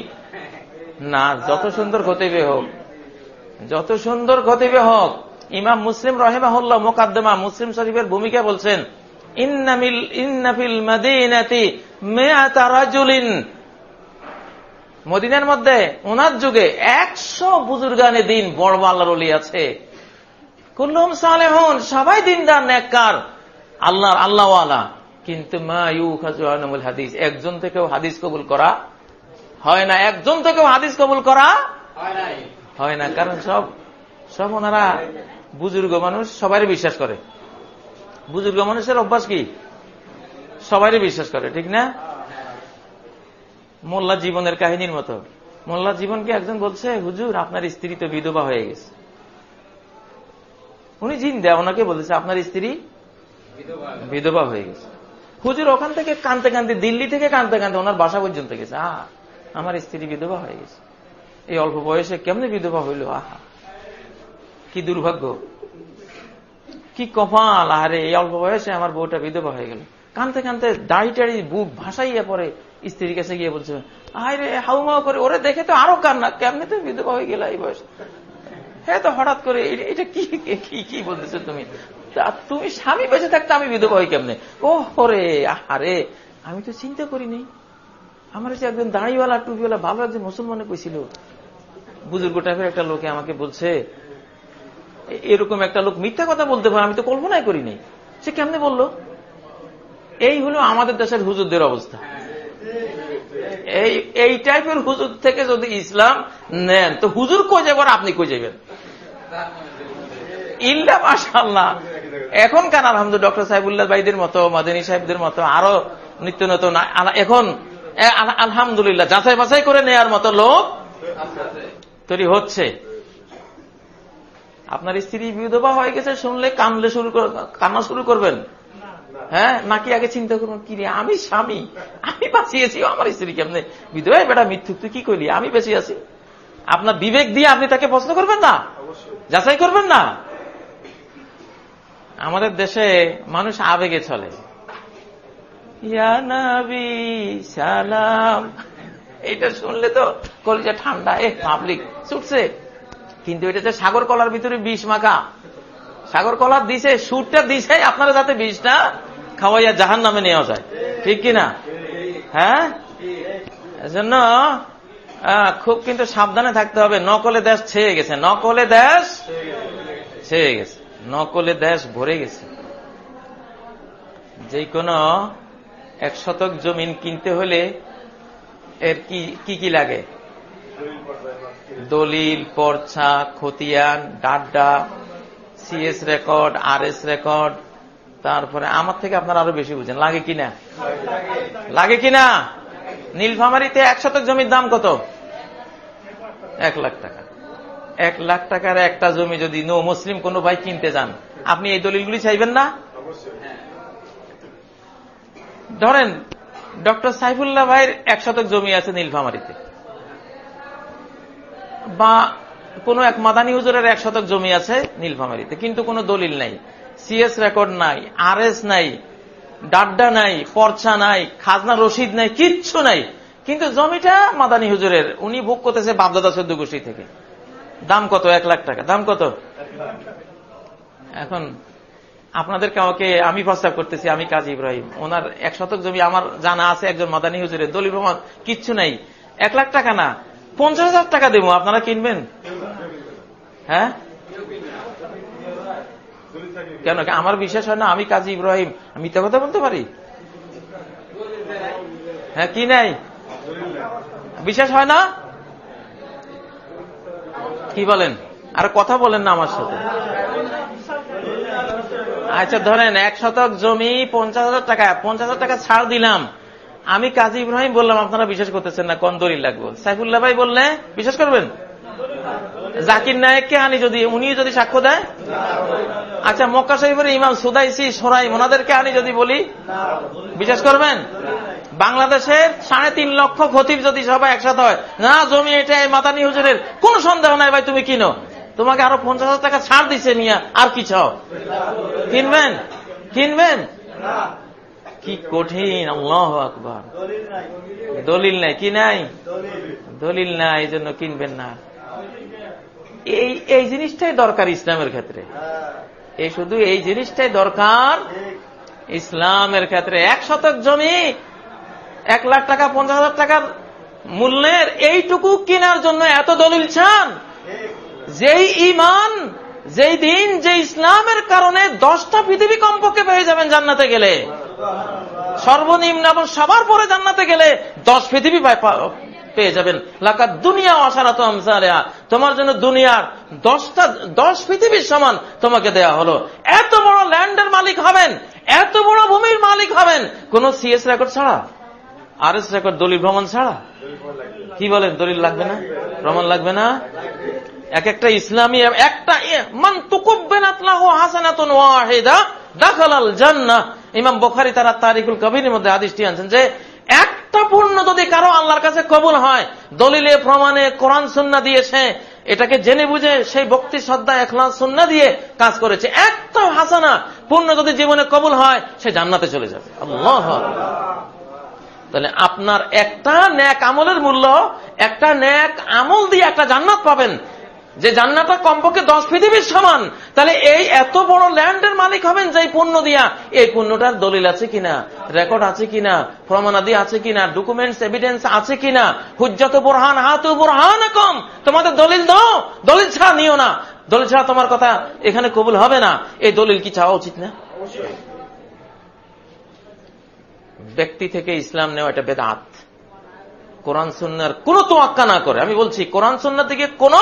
না, যত সুন্দর খতিবে হোক, যত সুন্দর খতিবে হোক, ইমাম মুসলিম রহেমা রহেমাহুল্লাহ মোকাদ্দমা মুসলিম শরীফের ভূমিকা বলছেন ইন্নাফিল মাদিনাতি মেয়াতা রাজুলিন। মদিনার মধ্যে ওনার যুগে একশো বুজুর্গানে দিন বড় আল্লাহর অলি আছে। কুল্লুম সালেহন সবাই দিনদার নেককার। আল্লাহ আল্লাহওয়ালা। কিন্তু মা ইউ খাজুল হাদিস একজন থেকেও হাদিস কবুল করা হয় না। একজন থেকেও হাদিস কবুল করা হয় না। কারণ সব সব ওনারা বুজুর্গ মানুষ সবাই বিশ্বাস করে। বুজুর্গ মানুষের অভ্যাস কি? সবাই বিশ্বাস করে, ঠিক না? মোল্লা জীবনের কাহিনীর মতো। মোল্লা জীবনকে একজন বলছে, হুজুর, আপনার স্ত্রী তো বিধবা হয়ে গেছে। উনি জিন্দা, ওনাকে বলেছে, আপনার স্ত্রী বিধবা হয়ে গেছে। হুজুর ওখান থেকে কানতে কানতে দিল্লি থেকে কানতে কানতে ওনার বাসা পর্যন্ত গেছে। আহা, আমার স্ত্রী বিধবা হয়ে গেছে। এই অল্প বয়সে কেমনে বিধবা হইল? আহা, কি দুর্ভাগ্য। কি কপাল আরে এই অল্প বয়সে আমার বউটা বিধবা হয়ে গেল। কানতে কানতে দাড়ি বুক ভাসাইয়া পরে স্ত্রীর কাছে গিয়ে বলছে আরে হাউমাও করে, ওরে দেখে তো আরও কান্না, কেমনে তো বিধবা হয়ে গেল এই বয়স? হ্যাঁ তো হঠাৎ করে এটা কি কি বলতেছো তুমি? তুমি স্বামী বেঁচে থাকতে আমি বিধবা হই কেমনে? ও হরে আরে আমি তো চিন্তা করি করিনি। আমার যে একজন দাঁড়িওয়ালা, টুপিওয়ালা, ভালো একজন মুসলমানে কইছিল, বুজুর্গ টাইপের একটা লোকে আমাকে বলছে এরকম একটা লোক মিথ্যা কথা বলতে পারে, আমি তো কল্পনাই করিনি সে কেমনে বলল? এই হলো আমাদের দেশের হুজুরদের অবস্থা। এই এই টাইপের হুজুর থেকে যদি ইসলাম নেন, তো হুজুর কই যাবার আপনি কই যাবেন ইল্লা মাসাল্লাহ এখনকার আলহামদুল ডক্টর সাহেবুল্লাহ ভাইদের মতো, মাদিনী সাহেবদের মতো, আরও নিত্য নতুন এখন আলহামদুলিল্লাহ যাচাই বাছাই করে নেয়ার মতো লোক তৈরি হচ্ছে। আপনার স্ত্রী বিধবা হয়ে গেছে শুনলে কানলে শুরু কান্না শুরু করবেন? হ্যাঁ? নাকি আগে চিন্তা করবেন কি রে আমি স্বামী আমি বাঁচিয়েছি আমার স্ত্রী কেমনে? বিধবা বেটা মৃত্যু তুই কি করলি আমি বেঁচে আছি। আপনার বিবেক দিয়ে আপনি তাকে প্রশ্ন করবেন না? যাচাই করবেন না? আমাদের দেশে মানুষ আবেগে চলে। সালাম। এটা শুনলে তো কলিজা ঠান্ডা। এ পাবলিক ছুটছে। কিন্তু এটা যে সাগর কলার ভিতরে বিষ মাখা। সাগর কলার দিছে, সুরটা দিছে, আপনারা যাতে বিষটা খাওয়াইয়া জাহান নামে নেওয়া যায় ঠিক কিনা? হ্যাঁ? এজন্য খুব কিন্তু সাবধানে থাকতে হবে। নকলে দেশ ছেয়ে গেছে। নকলে দেশ ছেয়ে গেছে। নকলে দেশ ভরে গেছে। যে কোনো এক শতক জমিন কিনতে হলে এর কি কি লাগে? দলিল, পর্চা, খতিয়ান, ডাড্ডা CS record R S record তারপরে আমার থেকে আপনারা আরও বেশি বুঝেন। লাগে কিনা? লাগে কিনা? নীলফামারিতে এক শতক জমির দাম কত? এক লাখ টাকা। এক লাখ টাকার একটা জমি যদি নো মুসলিম কোন ভাই কিনতে যান, আপনি এই দলিলগুলি চাইবেন না? ধরেন, ডক্টর সাইফুল্লাহ ভাইয়ের এক শতক জমি আছে নীলফামারিতে। বা কোন এক মাদানী হুজুরের এক শতক জমি আছে নীলফামারিতে, কিন্তু কোনো দলিল নাই। সিএস রেকর্ড নাই আর নাই, ডাড্ডা নাই, পর্চা নাই, খাজনা রশিদ নাই, কিচ্ছু নাই। কিন্তু জমিটা মাদানী হুজুরের, উনি ভোগ করতেছে বাপদাদা চোদ্দ গোষ্ঠী থেকে। দাম কত? এক লাখ টাকা। দাম কত? এখন আপনাদের কাউকে আমি প্রস্তাব করতেছি, আমি কাজী ইব্রাহিম। ওনার এক শতক জমি আমার জানা আছে, একজন মাদানী হুজুরের। দলিল প্রমাণ কিচ্ছু নাই। এক লাখ টাকা না। পঞ্চাশ হাজার টাকা দেবো, আপনারা কিনবেন? হ্যাঁ? কেন? আমার বিশ্বাস হয় না, আমি কাজী ইব্রাহিম। আমি মিথ্যা কথা বলতে পারি? হ্যাঁ কি নাই? বিশ্বাস হয় না? কি বলেন? আর কথা বলেন না আমার সাথে। আচ্ছা ধরেন এক শতক জমি পঞ্চাশ হাজার টাকা, পঞ্চাশ হাজার টাকা ছাড় দিলাম। আমি কাজী ইব্রাহিম বললাম, আপনারা বিশ্বাস করতেছেন না দলিল লাগবো? সাইফুল্লাহ ভাই বললে, বিশ্বাস করবেন? জাকির নায়ককে আনি যদি উনি যদি সাক্ষ্য দেয়? আচ্ছা মক্কা শরীফের ইমাম সুদাইসি, সোরাই ওনাদেরকে আনি যদি বলি, বিশ্বাস করবেন? বাংলাদেশের সাড়ে তিন লক্ষ খতিব যদি সবাই একসাথে হয়, না, জমি এটা মাতানি হুজুরের, কোন সন্দেহ নাই ভাই, তুমি কিনো? তোমাকে আরও পঞ্চাশ হাজার টাকা ছাড় দিছে নিয়ে, আর কি চাও? কিনবেন? কিনবেন? কি কঠিন? আল্লাহ আকবর। দলিল নাই। কি নাই? দলিল নাই, এই জন্য কিনবেন না। এই এই জিনিসটাই দরকার ইসলামের ক্ষেত্রে। এই শুধু এই জিনিসটাই দরকার ইসলামের ক্ষেত্রে। এক শতক জমি, এক লাখ টাকা, পঞ্চাশ হাজার টাকার মূল্যের এইটুকু কেনার জন্য এত দলিল চান? যেই ইমান যেই দিন যে ইসলামের কারণে দশটা পৃথিবী কমপক্ষে পেয়ে যাবেন জান্নাতে গেলে। সর্বনিম্ন এবং সবার পরে জান্নাতে গেলে দশ পৃথিবী পেয়ে যাবেন। লাকাত দুনিয়া অসারাত তোমার জন্য দুনিয়ার দশটা দশ পৃথিবীর সমান তোমাকে দেয়া হলো। এত বড় ল্যান্ডের মালিক হবেন, এত বড় ভূমির মালিক হবেন, কোন সিএস রেকর্ড ছাড়া? আর এস রেকর্ড দলিল ভ্রমণ ছাড়া? কি বলেন, দলিল লাগবে না? ভ্রমণ লাগবে না? এক একটা ইসলামী একটা মান তুকুব্বেন আতলাহ হাসানাতুন ওয়াহিদা, দাখালাল জান্নাহ। ইমাম বখারি তারা তারিকুল কবিরের মধ্যে আদিশটি আনছেন যে, একটা পূর্ণ যদি কারও আল্লাহর কাছে কবুল হয়, দলিলে, প্রমাণে, কোরআন সুন্না দিয়েছে, এটাকে জেনে বুঝে সেই ভক্তি শ্রদ্ধা এখলাস সুন্না দিয়ে কাজ করেছে। একটা হাসানা পূর্ণ যদি জীবনে কবুল হয়, সে জান্নাতে চলে যাবে। তাহলে আপনার একটা ন্যাক আমলের মূল্য, একটা ন্যাক আমল দিয়ে একটা জান্নাত পাবেন। যে জান্নাটা কমপক্ষে দশ পৃথিবীর সমান। তাহলে এই এত বড় ল্যান্ডের মালিক হবেন যে পুণ্য দিয়া। এই পুণ্যটার দলিল আছে কিনা? রেকর্ড আছে কিনা? প্রমাণাদি আছে কিনা? ডকুমেন্টস, এভিডেন্স আছে কিনা? হুজ্জত বোরহান, হাত বোরহান কম তোমাদের দলিল দাও। দলিল ছাড়া নিও না। দলিল ছাড়া তোমার কথা এখানে কবুল হবে না। এই দলিল কি চাওয়া উচিত না? ব্যক্তি থেকে ইসলাম নেওয়া এটা বেদাত। কোরআন সন্ন্যার কোন তোয়াক্কা না করে। আমি বলছি, কোরআন সন্ন্যার দিকে কোন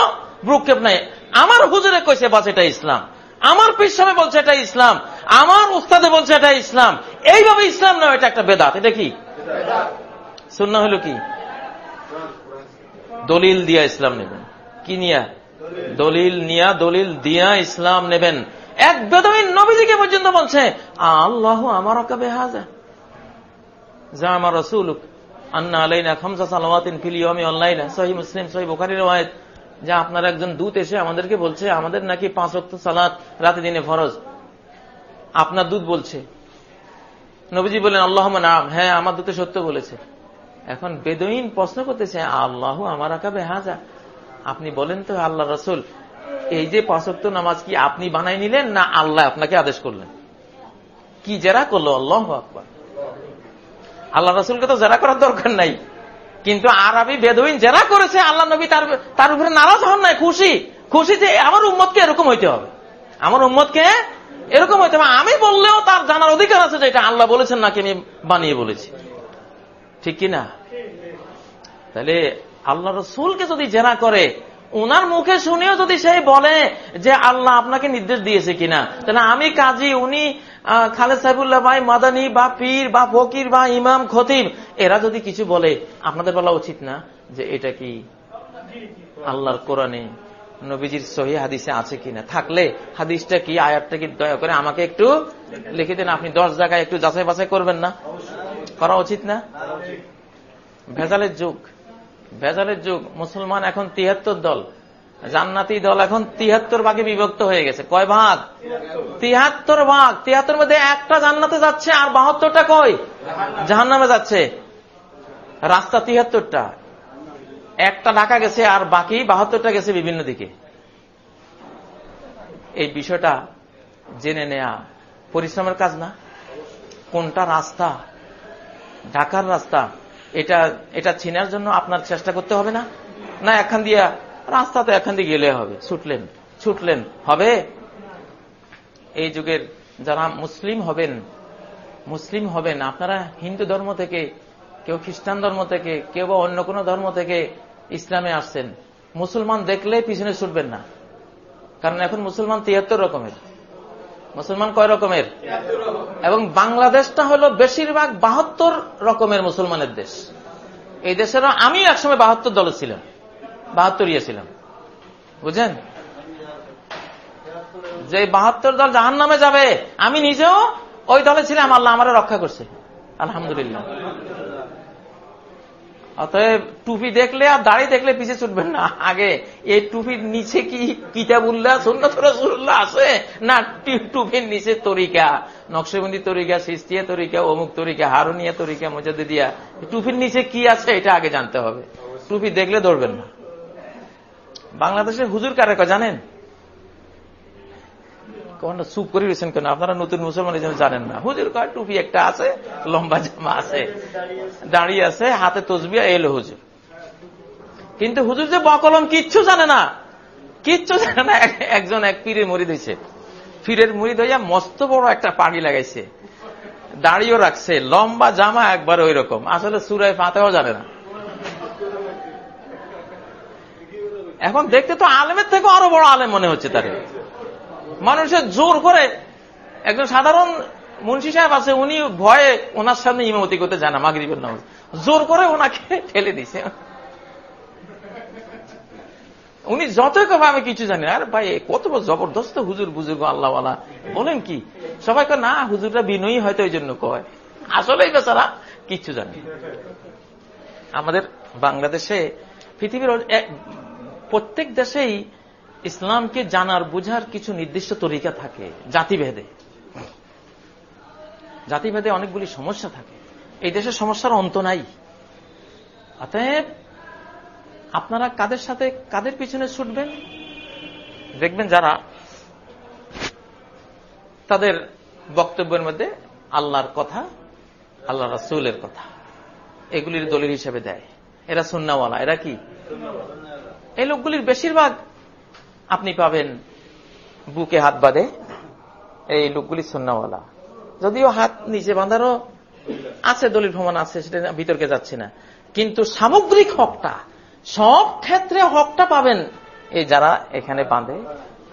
ভ্রুক্ষেপ নাই। আমার হুজুরে কইছে, বাস, এটা ইসলাম। আমার পিসাবে বলছে, এটা ইসলাম। আমার উস্তাদে বলছে, এটা ইসলাম। এইভাবে ইসলাম নয় এটা একটা বেদাত। এটা কি? সুন্না হলো কি? দলিল দিয়া ইসলাম নেবেন। কি নিয়া? দলিল নিয়া, দলিল দিয়া ইসলাম নেবেন। এক বেদমিন নবীজিকে পর্যন্ত বলছে, আল্লাহ আমার কাবে হাজা যা আমার রসুল আন্না আলাইনা খামসা সালামাতিন ফিল ইয়মি অনলাইনা সহি মুসলিম সহি বোখারির রওয়ায়াত। যা আপনার একজন দূত এসে আমাদেরকে বলছে, আমাদের নাকি পাঁচ অক্ট সালাত রাতে দিনে ফরজ। আপনার দূত বলছে, নবীজি বলেন আল্লাহ নাম হ্যাঁ আমার দূতে সত্য বলেছে। এখন বেদইন প্রশ্ন করতেছে, আল্লাহ আমার আকাবে হাজা। আপনি বলেন তো আল্লাহ রসুল। এই যে পাঁচক্ত নামাজ কি আপনি বানাই নিলেন, না আল্লাহ আপনাকে আদেশ করলেন? কি জেরা করল? আল্লাহ আকবর। আল্লাহ রসুলকে তো জেরা করার দরকার নাই। কিন্তু আরবি বেদইন জেরা করেছে, আল্লাহ নবী তার তার উপরে নারাজ হন নাই, খুশি। খুশি যে আমার উম্মতকে এরকম হইতে হবে। আমার উম্মতকে এরকম হইতে হবে। আমি বললেও তার জানার অধিকার আছে যে এটা আল্লাহ বলেছেন নাকি আমি বানিয়ে বলেছি। ঠিক কিনা? তাহলে আল্লাহ রসুলকে যদি জেরা করে ওনার মুখে শুনেও যদি সেই বলে যে আল্লাহ আপনাকে নির্দেশ দিয়েছে কিনা, তাহলে আমি কাজী, উনি খালেদ সাহেবুল্লাহ ভাই, মাদানী, বা পীর, বা ফকির, বা ইমাম, খতিব, এরা যদি কিছু বলে, আপনাদের বলা উচিত না যে এটা কি আল্লাহর কোরআনে, নবীজির সহি হাদিসে আছে কিনা। থাকলে হাদিসটা কি, আয়াতটা কি, দয়া করে আমাকে একটু লিখে দেন। আপনি দশ জায়গায় একটু যাচাই বাছাই করবেন না? করা উচিত না? ভেজালের যুগ। ভেজালের যুগ। মুসলমান এখন তিয়াত্তর দল। জান্নাতি দল এখন তিয়াত্তর ভাগে বিভক্ত হয়ে গেছে। কয় ভাগ? তিয়াত্তর ভাগ। তিয়াত্তর মধ্যে একটা জান্নাতে যাচ্ছে আর বাহাত্তরটা কয় জাহান নামে যাচ্ছে। রাস্তা তিয়াত্তরটা একটা ঢাকা গেছে আর বাকি বাহাত্তরটা গেছে বিভিন্ন দিকে। এই বিষয়টা জেনে নেয়া পরিশ্রমের কাজ না। কোনটা রাস্তা? ঢাকার রাস্তা। এটা এটা চিনার জন্য আপনার চেষ্টা করতে হবে না? না এখান দিয়া রাস্তা তো এখান দিয়ে গেলে হবে। ছুটলেন ছুটলেন। হবে? এই যুগের যারা মুসলিম হবেন মুসলিম হবেন আপনারা হিন্দু ধর্ম থেকে কেউ খ্রিস্টান ধর্ম থেকে কেউ বা অন্য কোনো ধর্ম থেকে ইসলামে আসছেন। মুসলমান দেখলে পিছনে ছুটবেন না। কারণ এখন মুসলমান তিয়াত্তর রকমের। মুসলমান কয় রকমের? এবং বাংলাদেশটা হলো বেশিরভাগ বাহাত্তর রকমের মুসলমানের দেশ। এই দেশেরও আমি একসময় বাহাত্তর দলে ছিলাম। বাহাত্তর ইয়ে ছিলাম বুঝেন যে বাহাত্তর দল জাহান নামে যাবে, আমি নিজেও ওই দলে ছিলাম, আল্লাহ আমার রক্ষা করছে। আলহামদুলিল্লাহ। অতএব টুপি দেখলে আর দাড়ি দেখলে পিছিয়ে ছুটবেন না। আগে এই টুপির নিচে কি কিতাবুল্লাহ সুন্নতুল্লাহ আছে? না টুপির নিচে তরিকা। নকশবন্দি তরিকা, সিস্তিয়া তরিকা, অমুক তরিকা, হারুনিয়া তরিকা মজাদিয়া টুপির নিচে কি আছে, এটা আগে জানতে হবে। টুপি দেখলে দৌড়বেন না। বাংলাদেশের হুজুর কারে জানেন? চুপ করে রয়েছেন কেন? আপনারা নতুন মুসলমান জানেন না। হুজুর কয়, টুপি একটা আছে, লম্বা জামা আছে দাঁড়িয়ে আছে, হাতে তসবিয়া এলো হুজুর। কিন্তু হুজুর যে বকলম কিচ্ছু জানে না। কিচ্ছু জানে না একজন এক পীরের মরিদ হয়েছে পীরের মরিদ হইয়া মস্ত বড় একটা পানি লাগাইছে। দাঁড়িয়েও রাখছে, লম্বা জামা একবার ওই রকম আসলে সুরায় ফাতেও জানে না। এখন দেখতে তো আলেমের থেকে আরও বড় আলেম মনে হচ্ছে তার মানুষের জোর করে একজন সাধারণ মুন্সি সাহেব আছে, উনি ভয়ে ওনার সামনে ইমামতি করতে জানা মাগরিবের নামাজ। জোর করে ওনাকে ঠেলে দিছে। উনি যতই কবে আমি কিছু জানি, আর ভাই কত জবরদস্ত হুজুর বুজুর্গ, আল্লাহওয়ালা। বলেন কি, সবাই না হুজুরটা বিনয়ী হয়তো ওই জন্য কয়। আসলেই বেচারা কিচ্ছু জানি আমাদের বাংলাদেশে পৃথিবীর প্রত্যেক দেশেই ইসলামকে জানার, বুঝার কিছু নির্দিষ্ট তরিকা থাকে, জাতিভেদে। জাতিভেদে অনেকগুলি সমস্যা থাকে। এই দেশের সমস্যার অন্ত নাই। অতএব আপনারা কাদের সাথে, কাদের পিছনে ছুটবেন? দেখবেন যারা তাদের বক্তব্যের মধ্যে আল্লাহর কথা আল্লাহ রাসুলের কথা, এগুলির দলিল হিসেবে দেয়। এরা সুন্নাওয়ালা। এরা কি? এই লোকগুলির বেশিরভাগ আপনি পাবেন বুকে হাত বাঁধে, এই লোকগুলি সন্ন্যাওয়ালা যদিও হাত নিচে বাঁধারও আছে, দলিল ভ্রমণ আছে, সেটা বিতর্কে যাচ্ছে না। কিন্তু সামগ্রিক হকটা, সব ক্ষেত্রে হকটা পাবেন এই যারা এখানে বাঁধে।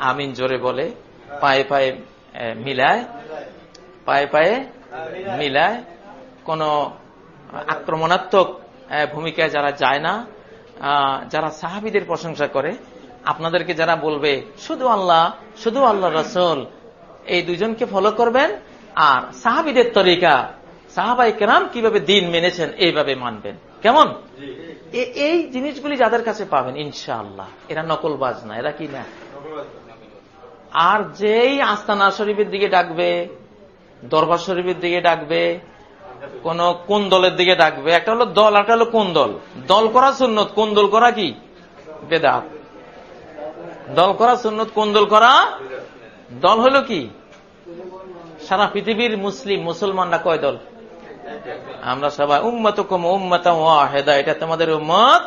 আমিন জোরে বলে, পায়ে পায়ে মিলায়, পায়ে পায়ে মিলায়। কোন আক্রমণাত্মক ভূমিকায় যারা যায় না যারা সাহাবিদের প্রশংসা করে আপনাদেরকে যারা বলবে শুধু আল্লাহ শুধু আল্লাহ রসুল এই দুজনকে ফলো করবেন আর সাহাবিদের তরিকা সাহাবাই কেরাম কীভাবে দিন মেনেছেন এইভাবে মানবেন। কেমন? এই জিনিসগুলি যাদের কাছে পাবেন ইনশাআল্লাহ। এরা নকলবাজ না এরা কি না? আর যেই আস্তানা শরীফের দিকে ডাকবে দরবার শরীফের দিকে ডাকবে কোন কোন দলের দিকে ডাকবে? একটা হলো দল একটা হলো কোন দল? দল করা সুন্নত, কোন দল করা কি? বেদাত। দল করা সুন্নত, কোন দল করা? দল হলো কি? সারা পৃথিবীর মুসলিম, মুসলমানরা কয় দল? আমরা সবাই উম্মত কম উম্মত হেদা এটা তোমাদের উম্মত?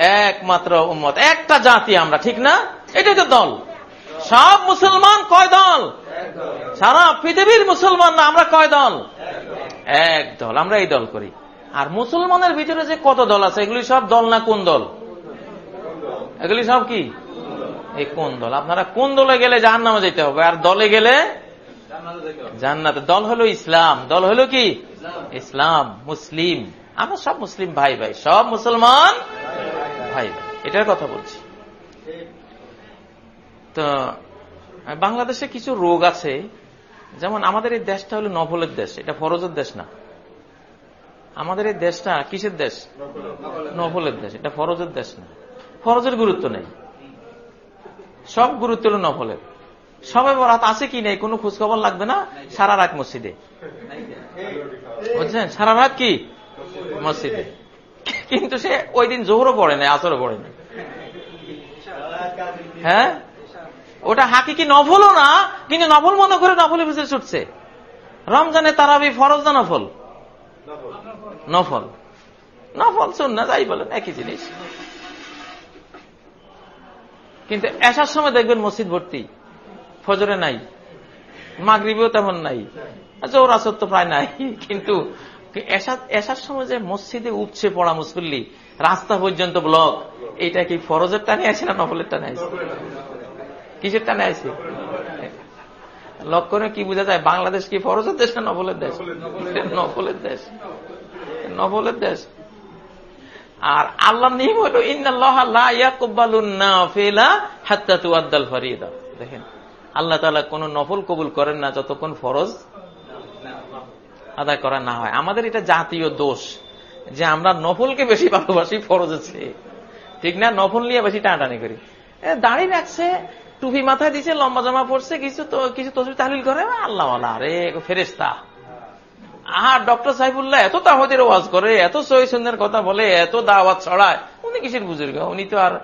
একমাত্র উম্মত। একটা জাতি আমরা, ঠিক না? এটাই তো দল। সব মুসলমান কয় দল? সারা পৃথিবীর মুসলমান না, আমরা কয় দল? এক দল, আমরা এই দল করি। আর মুসলমানের ভিতরে যে কত দল আছে, এগুলি সব দল না কোন দল? এগুলি সব কি? এই কোন দল? আপনারা কোন দলে গেলে জাহান নামে যেতে হবে? আর দলে গেলে জান্নাতে। দল হলো ইসলাম। দল হলো কি? ইসলাম, মুসলিম। আমরা সব মুসলিম ভাই ভাই, সব মুসলমান ভাই ভাই। এটার কথা বলছি। তো বাংলাদেশে কিছু রোগ আছে, যেমন আমাদের এই দেশটা হলো নভলের দেশ, এটা ফরজের দেশ না। আমাদের এই দেশটা কিসের দেশ? নভলের দেশ, এটা ফরজের দেশ না। ফরজের গুরুত্ব নেই। সব গুরুত্ব হলো নভলের সবাই বরাত আছে কি নেই, কোনো খোঁজখবর লাগবে না? সারা রাত মসজিদে। বুঝছেন? সারা রাত কি? মসজিদে। কিন্তু সে ওই দিন জোহরও পড়ে নাই, আসরও পড়ে নাই। হ্যাঁ? ওটা হাকি কি নফলও না, কিন্তু নফল মনে করে নফলের ভিতরে ছুটছে। রমজানে তারাবি ফরজ না নফল? নফল। নফল শুন না যাই বলেন, একই জিনিস। কিন্তু এসার সময় দেখবেন মসজিদ ভর্তি, ফজরে নাই, মাগরিবেও তেমন নাই জোর আসর তো প্রায় নাই, কিন্তু এসার সময় যে মসজিদে উঠছে পড়া মুসল্লি, রাস্তা পর্যন্ত ব্লক এইটা কি ফরজের টানে আছে না নফলের টানে আছে? কিসের টানে আছে লক্ষণে কি বোঝা যায়? বাংলাদেশ কি ফরজের দেশ না নফলের দেশ? নফলের দেশ। নফলের দেশ। আর আল্লাহ নিয়ম হল ইন্দাল দেখেন, আল্লাহ তালা কোন নফল কবুল করেন না যতক্ষণ ফরজ আদায় করা না হয়। আমাদের এটা জাতীয় দোষ যে আমরা নফলকে বেশি ভালোবাসি, ফরজ আছে ঠিক না? নফল নিয়ে বেশি টানাটানি করি। দাঁড়িয়ে রাখছে টুপি মাথায় দিছে, লম্বা জামা পড়ছে কিছু তো, কিছু তসবি তাহলিল করে আল্লাহ আরে ফেরেস্তা আর ডক্টর সাইফুল্লাহ, এত তাহদের ওয়াজ করে, এত সহিসন্দের কথা বলে, এত দাওয়াত ছড়ায়, উনি কিসের বুজুর্গ? উনি তো আর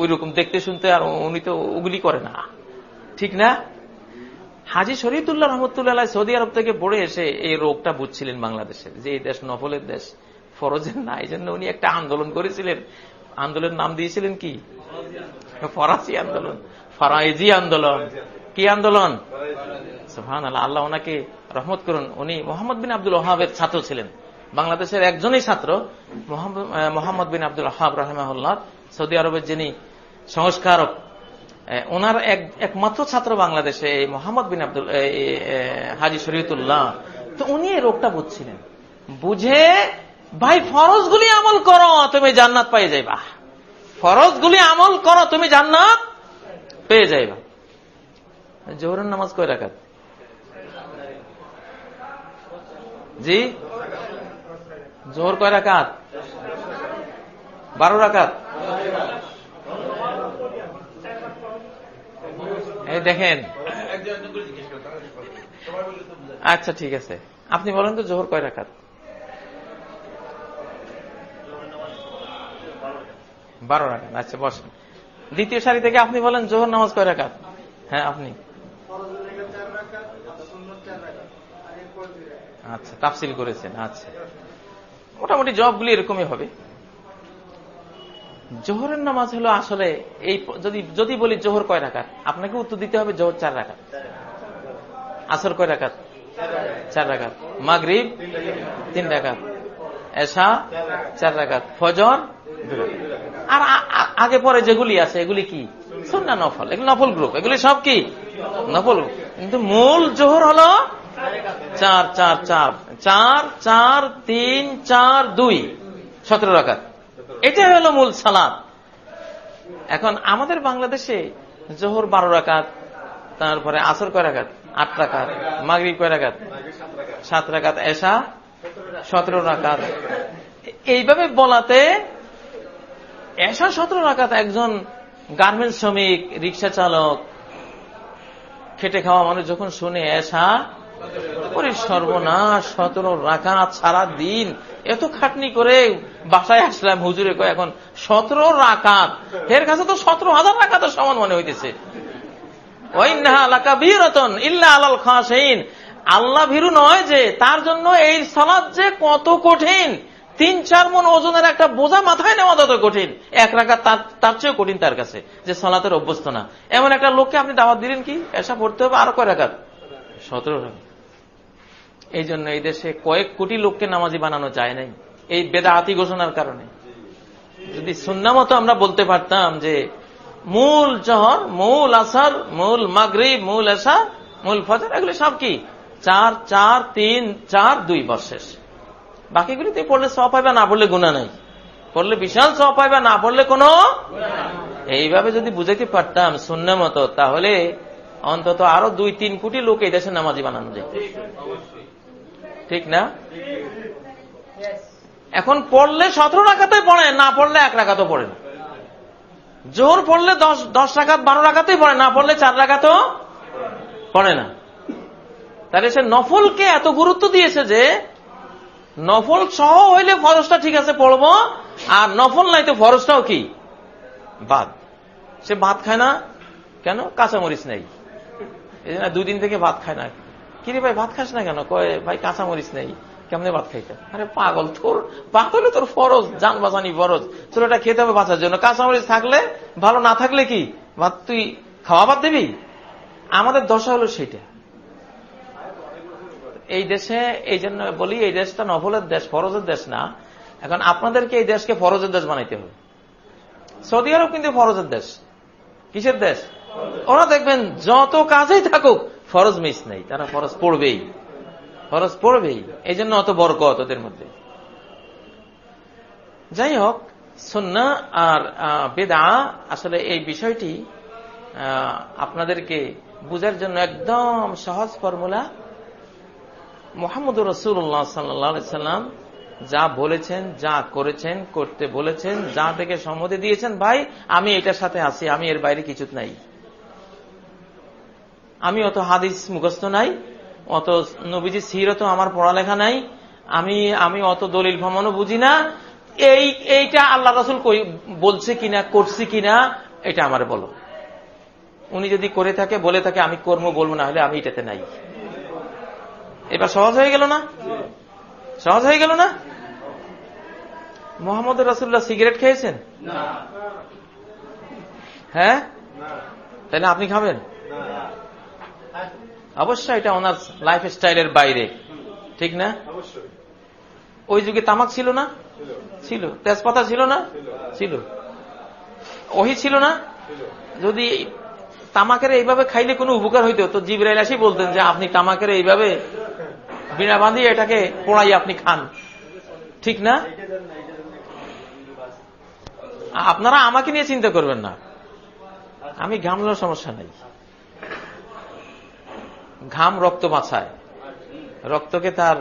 ওই রকম দেখতে শুনতে আর উনি তো উগলি করে না। ঠিক না? হাজি শরীদুল্লাহ রহমতুল্লাহ সৌদি আরব থেকে পড়ে এসে এই রোগটা বুঝছিলেন বাংলাদেশের, যে এই দেশ নফলের দেশ, ফরজের না এই জন্য উনি একটা আন্দোলন করেছিলেন। আন্দোলনের নাম দিয়েছিলেন কি? ফরাসি আন্দোলন। ফরাইজি আন্দোলন। কি আন্দোলন? সুহান আল্লাহ আল্লাহ ওনাকে রহমত করুন। উনি মোহাম্মদ বিন আব্দুল ওহাবের ছাত্র ছিলেন। বাংলাদেশের একজনই ছাত্র মোহাম্মদ বিন আব্দুল ওহাব রহমাউল্লাহ সৌদি আরবের যিনি সংস্কারক ওনার একমাত্র ছাত্র বাংলাদেশে, এই মোহাম্মদ বিন আব্দুল হাজি শরীয়তুল্লাহ। তো উনি এই রোগটা বুঝছিলেন। বুঝে, ভাই, ফরজগুলি আমল করো, তুমি জান্নাত পাই যাইবা। ফরজগুলি আমল করো, তুমি জান্নাত পেয়ে যাইবা। জোহরের নামাজ কয় রাখাত জি? জোহর কয় রাখাত বারো রাখাত এই দেখেন। আচ্ছা ঠিক আছে। আপনি বলেন তো জোহর কয় রাখাত বারো রাখাত আচ্ছা বসেন। দ্বিতীয় সারি থেকে আপনি বলেন জোহর নামাজ কয় রাখাত হ্যাঁ আপনি। আচ্ছা তাফসিল করেছেন আচ্ছা। মোটামুটি জবগুলি এরকমই হবে। জোহরের নামাজ হলো আসলে এই যদি যদি বলি জোহর কয় রাখাত আপনাকে উত্তর দিতে হবে জোহর চার রাখাত আসর কয় রাখাত চার রাখাত মাগরিব তিন রাখাত এসা চার রাকাত। ফজর আর আগে পরে যেগুলি আছে, এগুলি কি? সন্না নফল। এগুলি নফল গ্রুপ এগুলি সব কি? নফল কিন্তু মূল জোহর হলো চার চার চার। চার চার, তিন, চার, দুই। সতেরো রাকাত। এটা হলো মূল সালাদ এখন আমাদের বাংলাদেশে জোহর বারো রাকাত, তারপরে আসর কয় রাকাত? আট রাকাত। মাগরিব কয় রাকাত? সাত রাখাত এসা সতেরো রাকাত। এইভাবে বলাতে এসা সতেরো রাকাত একজন গার্মেন্টস শ্রমিক, রিক্সা চালক খেটে খাওয়া মানুষ যখন শুনে এসা, ওরে সর্বনাশ, সতেরো রাকাত সারা দিন এত খাটনি করে বাসায় আসলাম, হুজুরে কয়, এখন সতেরো রাকাত। এর কাছে তো সতেরো হাজার রাকাতের সমান মনে হইতেছে। আল্লাহ ভীরু নয় যে, তার জন্য এই সালাদ যে কত কঠিন। তিন, চার মন ওজনের একটা বোঝা মাথায় নেওয়া যত কঠিন। এক রাখা তার চেয়েও কঠিন তার কাছে, যে সালাতের অভ্যস্ত না। এমন একটা লোককে আপনি দাওয়াত দিলেন কি? এসা পড়তে হবে আরও কয় রাখাত সতেরো এই জন্য এই দেশে কয়েক কোটি লোককে নামাজি বানানো যায় নাই, এই বেদা বেদাহাতি ঘোষণার কারণে। যদি সুন্না মতো আমরা বলতে পারতাম যে, মূল জহর, মূল আসার, মূল মাগরি মূল এসা মূল ফজর, এগুলি সব কি? চার চার, তিন, চার, দুই বর্ষেষ বাকিগুলি তুই পড়লে সব পাইবা না পড়লে গুণা নাই। পড়লে বিশাল সব পাইবা না পড়লে কোনো এইভাবে যদি বুঝাইতে পারতাম শূন্য মতো, তাহলে অন্তত আরও দুই, তিন কোটি লোক এই দেশে নামাজি বানানো যায় ঠিক না? এখন পড়লে সতেরো রাখাতে পড়ে, না পড়লে এক রাখাতেও পড়ে না। জোর পড়লে দশ দশ রাখাত বারো রাখাতেই পড়ে, না পড়লে চার রাখাতেও পড়ে না। তাহলে সে নফলকে এত গুরুত্ব দিয়েছে যে নফল সহ হইলে ফরজটা ঠিক আছে পড়ব, আর নফল নাই তো ফরজটাও কি? বাদ সে ভাত খায় না? কেন? কাঁচামরিচ নেই। এই জন্য দুদিন থেকে ভাত খায় না। কিরে ভাই, ভাত খাস না কেন? কয়ে, ভাই, কাঁচামরিচ নেই। কেমনে ভাত খাইতে? আরে পাগল, তোর ভাত হলে তোর ফরজ যান বাঁচানি ফরজ। তোর এটা খেতে হবে বাঁচার জন্য। কাঁচামরিচ থাকলে ভালো না থাকলে কি? ভাত তুই খাওয়া বাদ দিবি? আমাদের দশা হলো সেটা এই দেশে, এই জন্য বলি, এই দেশটা নভলের দেশ, ফরজের দেশ না। এখন আপনাদেরকে এই দেশকে ফরজের দেশ বানাইতে হবে। সৌদি আরব কিন্তু ফরজের দেশ। কিসের দেশ? ওরা দেখবেন, যত কাজেই থাকুক, ফরজ মিস নেই। তারা ফরজ পড়বেই। ফরজ পড়বেই। এই জন্য অত বরকত ওদের মধ্যে। যাই হোক, সন্না আর বেদা আসলে এই বিষয়টি আপনাদেরকে বুঝার জন্য একদম সহজ ফর্মুলা মোহাম্মদ রসুল্লাহ সাল্লাম যা বলেছেন, যা করেছেন, করতে বলেছেন, যা থেকে সম্মতি দিয়েছেন, ভাই, আমি এটার সাথে আছি, আমি এর বাইরে কিছু নাই। আমি অত হাদিস মুখস্থ নাই, অত নবীজি সিরত আমার পড়ালেখা নাই, আমি আমি অত দলিল ভ্রমণও বুঝি না। এই, এইটা আল্লাহ রসুল বলছে কিনা, করছি কিনা, এটা আমার বলো। উনি যদি করে থাকে, বলে থাকে, আমি কর্ম বলব, না হলে আমি এটাতে নাই। এবার সহজ হয়ে গেল না? সহজ হয়ে গেল না? মোহাম্মদ রসুল্লাহ সিগারেট খেয়েছেন? হ্যাঁ? তাহলে আপনি খাবেন? অবশ্যই এটা ওনার লাইফ স্টাইলের বাইরে। ঠিক না? ওই যুগে তামাক ছিল না? ছিল। তেজপাতা ছিল না? ছিল। ওহি ছিল না? যদি তামাকের এইভাবে খাইলে কোনো উপকার হইতো? তো জিবরাইল আসি বলতেন যে, আপনি তামাকের এইভাবে বিনা বাঁধিয়ে এটাকে পোড়াই আপনি খান। ঠিক না? আপনারা আমাকে নিয়ে চিন্তা করবেন না। আমি ঘামলেও সমস্যা নেই। ঘাম রক্ত বাঁচায়। রক্তকে তার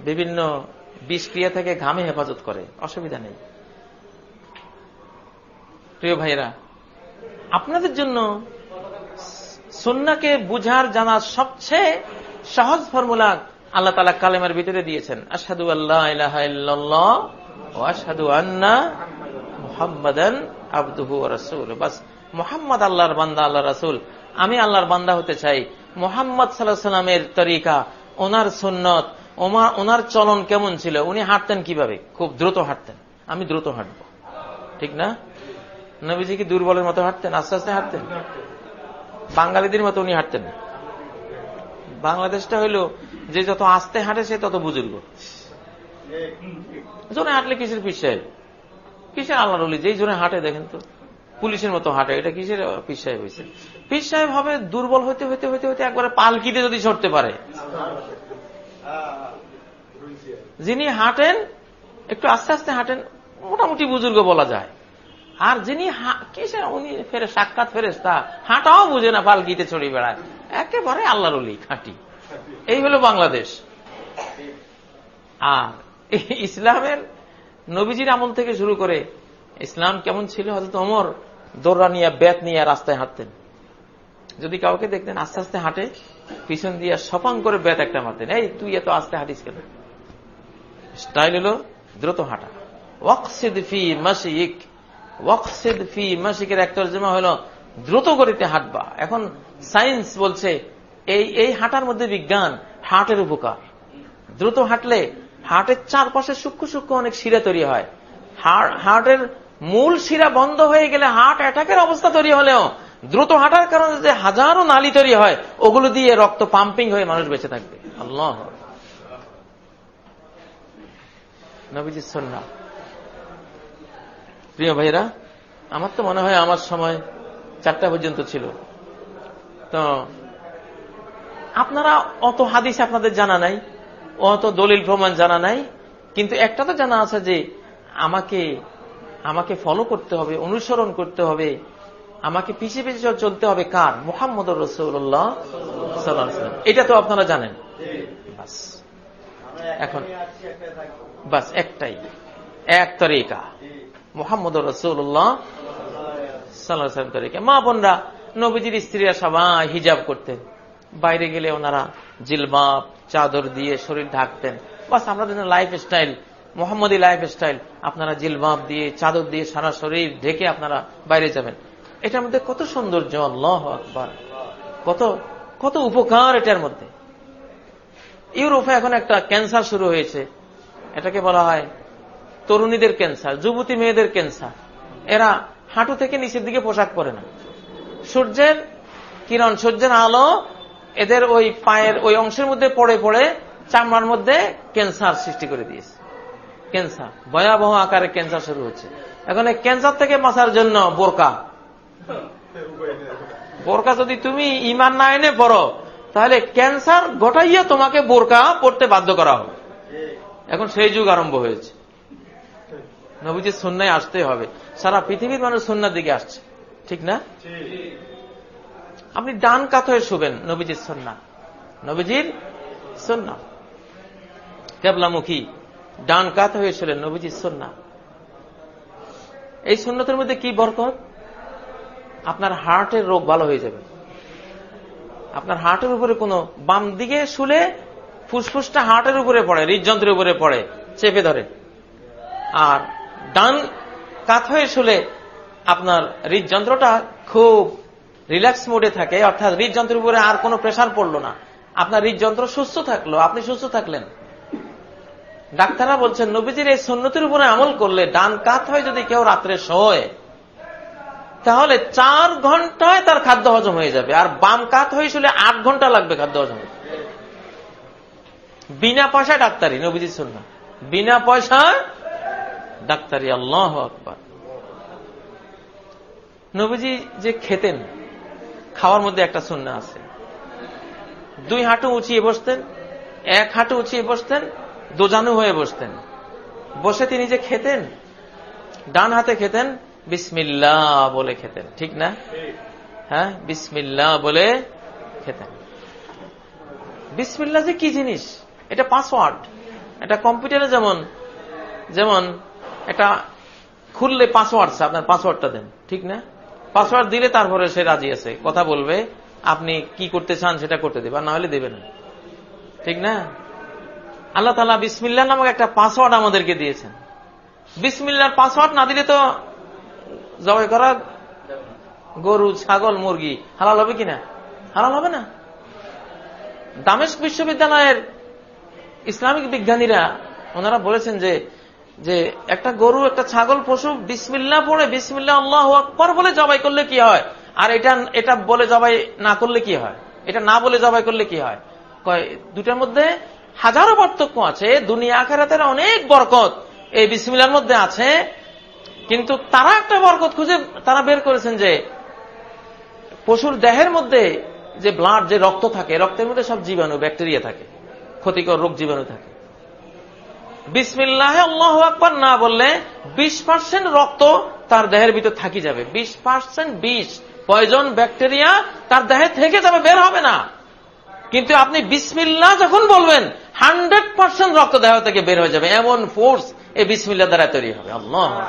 বিভিন্ন বিষক্রিয়া থেকে ঘামে হেফাজত করে। অসুবিধা নেই। প্রিয় ভাইরা আপনাদের জন্য সন্নাকে বুঝার জানার সবচেয়ে সহজ ফর্মুলা আল্লাহ তালা কালেমার ভিতরে দিয়েছেন। আসাদু আল্লাহ ও আসাদু আন্না মোহাম্মদান আব্দুহু রসুল বাস, মোহাম্মদ আল্লাহর বান্দা আল্লাহ রসুল। আমি আল্লাহর বান্দা হতে চাই। মোহাম্মদ সাল্লাহ সাল্লামের তরিকা, ওনার সুন্নত ওনার চলন কেমন ছিল? উনি হাঁটতেন কীভাবে? খুব দ্রুত হাঁটতেন। আমি দ্রুত হাঁটব। ঠিক না? নবীজি কি দুর্বলের মতো হাঁটতেন? আস্তে আস্তে হাঁটতেন? বাঙালিদের মতো উনি হাঁটতেন না। বাংলাদেশটা হইল, যে যত আস্তে হাঁটে সে তত বুজুর্গ। জোরে হাঁটলে কিসের পিস কিসের আল্লাহ রলি যেই জোরে হাঁটে, দেখেন তো, পুলিশের মতো হাঁটে, এটা কিসের পিস সাহেব হয়েছে পিস সাহেব হবে দুর্বল হইতে হইতে হইতে হইতে একবারে পালকিতে যদি ছড়তে পারে। যিনি হাঁটেন, একটু আস্তে আস্তে হাঁটেন, মোটামুটি বুজুর্গ বলা যায়। আর যিনি কিসের, উনি ফেরে সাক্ষাৎ ফেরেস তা হাঁটাও বুঝে না পালকিতে ছড়িয়ে বেড়ায়। একেবারে আল্লাহর অলি খাঁটি এই হলো বাংলাদেশ। আর ইসলামের নবীজির আমল থেকে শুরু করে ইসলাম কেমন ছিল? হয়তো অমর দৌড়া নিয়ে ব্যাত নিয়ে রাস্তায় হাঁটতেন। যদি কাউকে দেখতেন আস্তে আস্তে হাঁটে, পিছন দিয়ে সপাং করে ব্যাত একটা মারতেন। এই, তুই এত আস্তে হাঁটিস কেন? স্টাইল হলো দ্রুত হাঁটা। ওয়াকসিদ ফি মাসিক ওয়াকসিদ ফি মাসিকের এক তর্জমা হলো, দ্রুত গতিতে হাঁটবা। এখন সায়েন্স বলছে, এই এই হাঁটার মধ্যে বিজ্ঞান হার্টের উপকার। দ্রুত হাঁটলে হার্টের চারপাশে সূক্ষ্ম সূক্ষ্ম অনেক শিরা তৈরি হয়। হার্টের মূল শিরা বন্ধ হয়ে গেলে হার্ট অ্যাটাকের অবস্থা তৈরি হলেও দ্রুত হাঁটার কারণে যে হাজারো নালি তৈরি হয়, ওগুলো দিয়ে রক্ত পাম্পিং হয়ে মানুষ বেঁচে থাকবে। আল্লাহ নবীজি সন্না প্রিয় ভাইরা আমার তো মনে হয় আমার সময় চারটা পর্যন্ত ছিল। তো আপনারা অত হাদিস আপনাদের জানা নাই, অত দলিল প্রমাণ জানা নাই, কিন্তু একটা তো জানা আছে যে আমাকে আমাকে ফলো করতে হবে, অনুসরণ করতে হবে, আমাকে পিছিয়ে পিছিয়ে চলতে হবে কার? মোহাম্মদ রসুল্লাহ এটা তো আপনারা জানেন। বাস। এখন, বাস একটাই। এক তরিকা। মোহাম্মদ রসুল্লাহ সাল্লাম তরিকা। মা বোনরা, নবীজির স্ত্রীরা সবাই হিজাব করতেন। বাইরে গেলে ওনারা জিলবাব, চাদর দিয়ে শরীর ঢাকতেন। বাস, আমরা লাইফ স্টাইল মোহাম্মদী লাইফ স্টাইল আপনারা জিলবাব দিয়ে, চাদর দিয়ে সারা শরীর ঢেকে আপনারা বাইরে যাবেন। এটার মধ্যে কত সৌন্দর্য, আল্লাহ আকবর। কত কত উপকার এটার মধ্যে। ইউরোপে এখন একটা ক্যান্সার শুরু হয়েছে। এটাকে বলা হয় তরুণীদের ক্যান্সার, যুবতী মেয়েদের ক্যান্সার। এরা হাঁটু থেকে নিচের দিকে পোশাক পরে না। সূর্যের কিরণ, সূর্যের আলো এদের ওই পায়ের ওই অংশের মধ্যে পড়ে পড়ে চামড়ার মধ্যে ক্যান্সার সৃষ্টি করে দিয়েছে। ক্যান্সার, ভয়াবহ আকারে ক্যান্সার শুরু হচ্ছে। এখন এই ক্যান্সার থেকে বাঁচার জন্য বোরকা। বোরকা যদি তুমি ইমান না এনে পড়ো, তাহলে ক্যান্সার ঘটাইয়া তোমাকে বোরকা পড়তে বাধ্য করা হবে। এখন সেই যুগ আরম্ভ হয়েছে। নবীজির সন্ন্যায় আসতে হবে। সারা পৃথিবীর মানুষ সন্ন্যার দিকে আসছে। ঠিক না? আপনি ডান কাত হয়ে শুবেন নবীজির সন্না। নবীজির সন্না। কেবলামুখী। ডান কাত হয়ে শুলেন নবীজির সন্না। এই সুন্নতের মধ্যে কি বরকত? আপনার হার্টের রোগ ভালো হয়ে যাবে। আপনার হার্টের উপরে কোনো বাম দিকে শুলে ফুসফুসটা হার্টের উপরে পড়ে, হৃদযন্ত্রের উপরে পড়ে, চেপে ধরে। আর ডান কাত হয়ে শুলে আপনার হৃদযন্ত্রটা খুব রিল্যাক্স মোডে থাকে, অর্থাৎ হৃদযন্ত্রের উপরে আর কোনো প্রেশার পড়ল না। আপনার হৃদযন্ত্র সুস্থ থাকল, আপনি সুস্থ থাকলেন। ডাক্তাররা বলছেন, নবীজির এই সন্ন্যতির উপরে আমল করলে ডান কাত হয়ে যদি কেউ রাত্রে শোয়, তাহলে চার ঘন্টায় তার খাদ্য হজম হয়ে যাবে, আর বাম কাত হয়ে শুলে আট ঘণ্টা লাগবে খাদ্য হজম বিনা পয়সা ডাক্তারি, নবীজির শূন্য বিনা পয়সা ডাক্তারি, আল্লাহ আকবর। নবীজি যে খেতেন, খাওয়ার মধ্যে একটা শূন্য আছে। দুই হাঁটু উঁচিয়ে বসতেন, এক হাঁটু উঁচিয়ে বসতেন, দোজানু হয়ে বসতেন। বসে তিনি যে খেতেন, ডান হাতে খেতেন বিসমিল্লা বলে খেতেন, ঠিক না? হ্যাঁ বিসমিল্লা বলে খেতেন। বিসমিল্লা যে কি জিনিস? এটা পাসওয়ার্ড এটা কম্পিউটারে যেমন যেমন এটা খুললে পাসওয়ার্ড আপনার পাসওয়ার্ডটা দেন, ঠিক না? পাসওয়ার্ড দিলে তারপরে সে রাজি আছে, কথা বলবে, আপনি কি করতে চান সেটা করতে দেবে না হলে দেবে না, ঠিক না? আল্লাহ তালা বিসমিল্লা নামক একটা পাসওয়ার্ড আমাদেরকে দিয়েছেন। বিসমিল্লার পাসওয়ার্ড না দিলে তো জবাই করা গরু, ছাগল, মুরগি হালাল হবে কিনা হালাল হবে না। দামেশ বিশ্ববিদ্যালয়ের ইসলামিক বিজ্ঞানীরা ওনারা বলেছেন যে যে একটা গরু, একটা ছাগল, পশু, বিসমিল্লা পড়ে বিসমিল্লা আল্লাহ আকবর বলে জবাই করলে কি হয়? আর এটা এটা বলে জবাই না করলে কি হয়? এটা না বলে জবাই করলে কি হয়? দুটার মধ্যে হাজারো পার্থক্য আছে। দুনিয়া আখেরাতের অনেক বরকত এই বিসমিল্লার মধ্যে আছে। কিন্তু তারা একটা বরকত খুঁজে তারা বের করেছেন যে পশুর দেহের মধ্যে যে ব্লাড যে রক্ত থাকে, রক্তের মধ্যে সব জীবাণু ব্যাকটেরিয়া থাকে। ক্ষতিকর রোগ জীবাণু থাকে। বিসমিল্লাহ, আল্লাহ আকবর না বললে বিশ পার্সেন্ট রক্ত তার দেহের ভিতর থাকি যাবে। বিশ পার্সেন্ট বিষ। পয়জন, ব্যাকটেরিয়া তার দেহে থেকে যাবে, বের হবে না। কিন্তু আপনি বিসমিল্লা যখন বলবেন, হান্ড্রেড পার্সেন্ট রক্ত দেহ থেকে বের হয়ে যাবে। এমন ফোর্স এই বিসমিল্লা দ্বারা তৈরি হবে। আল্লাহ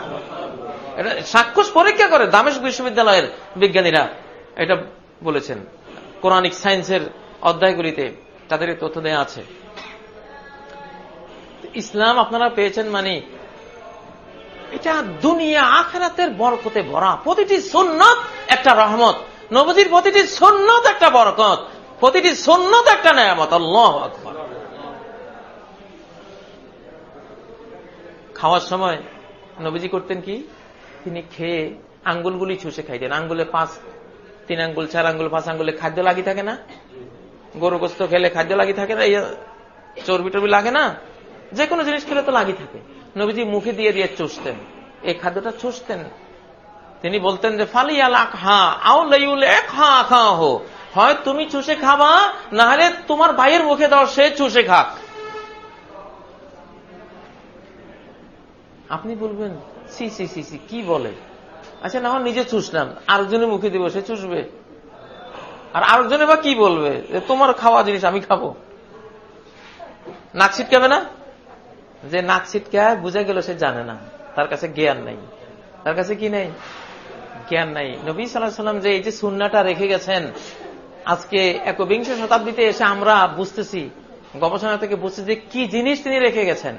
এটা সাক্ষস পরীক্ষা করে দামেশ বিশ্ববিদ্যালয়ের বিজ্ঞানীরা এটা বলেছেন। কোরআনিক সায়েন্সের অধ্যায়গুলিতে তাদের তথ্য দেওয়া আছে। ইসলাম আপনারা পেয়েছেন মানে এটা দুনিয়া আখেরাতের বরকতে ভরা। প্রতিটি সুন্নত একটা রহমত। নবজির প্রতিটি সুন্নত একটা বরকত। প্রতিটি সুন্নত একটা নেয়ামত। আল্লাহ আকবর। খাওয়ার সময় নবীজি করতেন কি? তিনি খেয়ে আঙ্গুলগুলি ছুষে খাইতেন। আঙ্গুলে পাঁচ, তিন আঙ্গুল, চার আঙ্গুল, পাঁচ আঙ্গুলে খাদ্য লাগি থাকে না? গরু গোস্ত খেলে খাদ্য লাগি থাকে না? এই চর্বি টর্বি লাগে না? যে কোনো জিনিস খেলে তো লাগি থাকে। নবীজি মুখে দিয়ে দিয়ে চুষতেন। এই খাদ্যটা চুষতেন। তিনি বলতেন যে ফালিয়াল হা, আও লাইউল এক হা খা হো। হয় তুমি চুষে খাবা, না হলে তোমার ভাইয়ের মুখে দাও, সে চুষে খাক। আপনি বলবেন, সি সি সি সি, কি বলে? আচ্ছা না আমার নিজে চুষলাম। আরেকজনের মুখে দিব, সে চুষবে। আর আরেকজনে বা কি বলবে? তোমার খাওয়া জিনিস আমি খাব। নাক ছিটকাবে না? যে নাক ছিটকায় বুঝা গেল সে জানে না। তার কাছে জ্ঞান নাই। তার কাছে কি নেই? জ্ঞান নাই। নবী সাল্লাম যে এই যে সুন্নাটা রেখে গেছেন, আজকে একবিংশ শতাব্দীতে এসে আমরা বুঝতেছি, গবেষণা থেকে বুঝতেছি যে কি জিনিস তিনি রেখে গেছেন।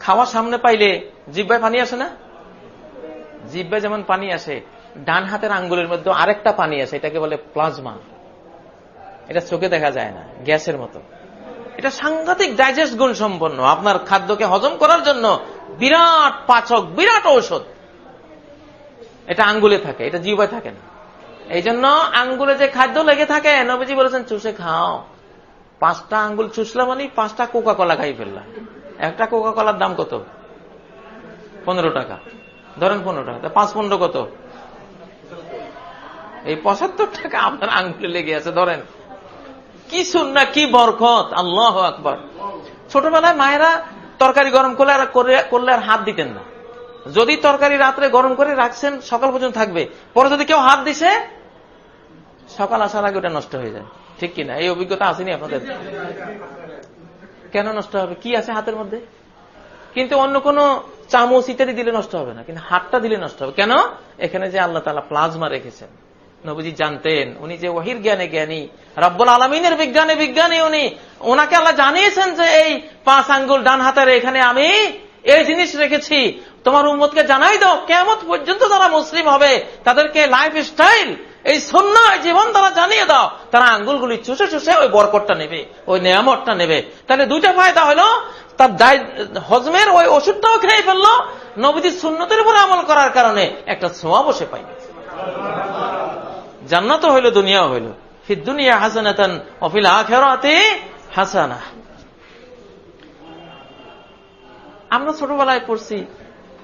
খাওয়া সামনে পাইলে জিব্বায় পানি আসে না? জিব্বায় যেমন পানি আসে, ডান হাতের আঙ্গুলের মধ্যে আরেকটা পানি আসে, এটাকে বলে প্লাজমা। এটা চোখে দেখা যায় না, গ্যাসের মতো। এটা সাংঘাতিক ডাইজেস্ট গুণ সম্পন্ন। আপনার খাদ্যকে হজম করার জন্য বিরাট পাচক, বিরাট ঔষধ। এটা আঙ্গুলে থাকে, এটা জিবায় থাকে না। এই জন্য আঙ্গুলে যে খাদ্য লেগে থাকে, নবীজি বলেছেন, চুষে খাও। পাঁচটা আঙ্গুল চুষলা মানে পাঁচটা কোকা কলা খাই ফেললাম একটা কোকা কলার দাম কত? পনেরো টাকা। ধরেন পনেরো টাকা। পাঁচ পনেরো কত? এই পঁচাত্তর টাকা আপনার আঙ্গুলে লেগে আছে, ধরেন। কি শুননা কি বরকত? আল্লাহ আকবর। ছোটবেলায় মায়েরা তরকারি গরম করলে করলে আর হাত দিতেন না। যদি তরকারি রাত্রে গরম করে রাখছেন, সকাল পর্যন্ত থাকবে। পরে যদি কেউ হাত দিছে, সকাল আসার আগে ওটা নষ্ট হয়ে যায়। ঠিক কিনা? এই অভিজ্ঞতা আসেনি আপনাদের? কেন নষ্ট হবে? কি আছে হাতের মধ্যে? কিন্তু অন্য কোন চামচ ইত্যাদি দিলে নষ্ট হবে না। কিন্তু হাতটা দিলে নষ্ট হবে। কেন? এখানে যে আল্লাহ তালা প্লাজমা রেখেছেন। নবীজি জানতেন, উনি যে ওহির জ্ঞানে জ্ঞানী, রব্বুল আলমিনের বিজ্ঞানে বিজ্ঞানী উনি। ওনাকে আল্লাহ জানিয়েছেন যে এই পাঁচ আঙ্গুল ডান হাতের এখানে আমি এই জিনিস রেখেছি। তোমার উম্মতকে জানাই দাও কেমন পর্যন্ত তারা মুসলিম হবে, তাদেরকে লাইফ স্টাইল এই সন্ন্য জীবন তারা জানিয়ে দাও। তারা আঙ্গুলগুলি চুষে চুষে ওই বরকটটা নেবে, ওই নিয়ামতটা নেবে। তাহলে দুইটা ফায়দা হলো, তার হজমের ওই ওষুধটাও খেয়ে ফেলল নবীদের সুন্নতের উপরে আমল করার কারণে একটা সোয়া বসে পাই জান্নাত হইল দুনিয়া হইল। দুনিয়া হাসানাতান অফিল আখেরাতে হাসানা। আমরা ছোটবেলায় পড়ছি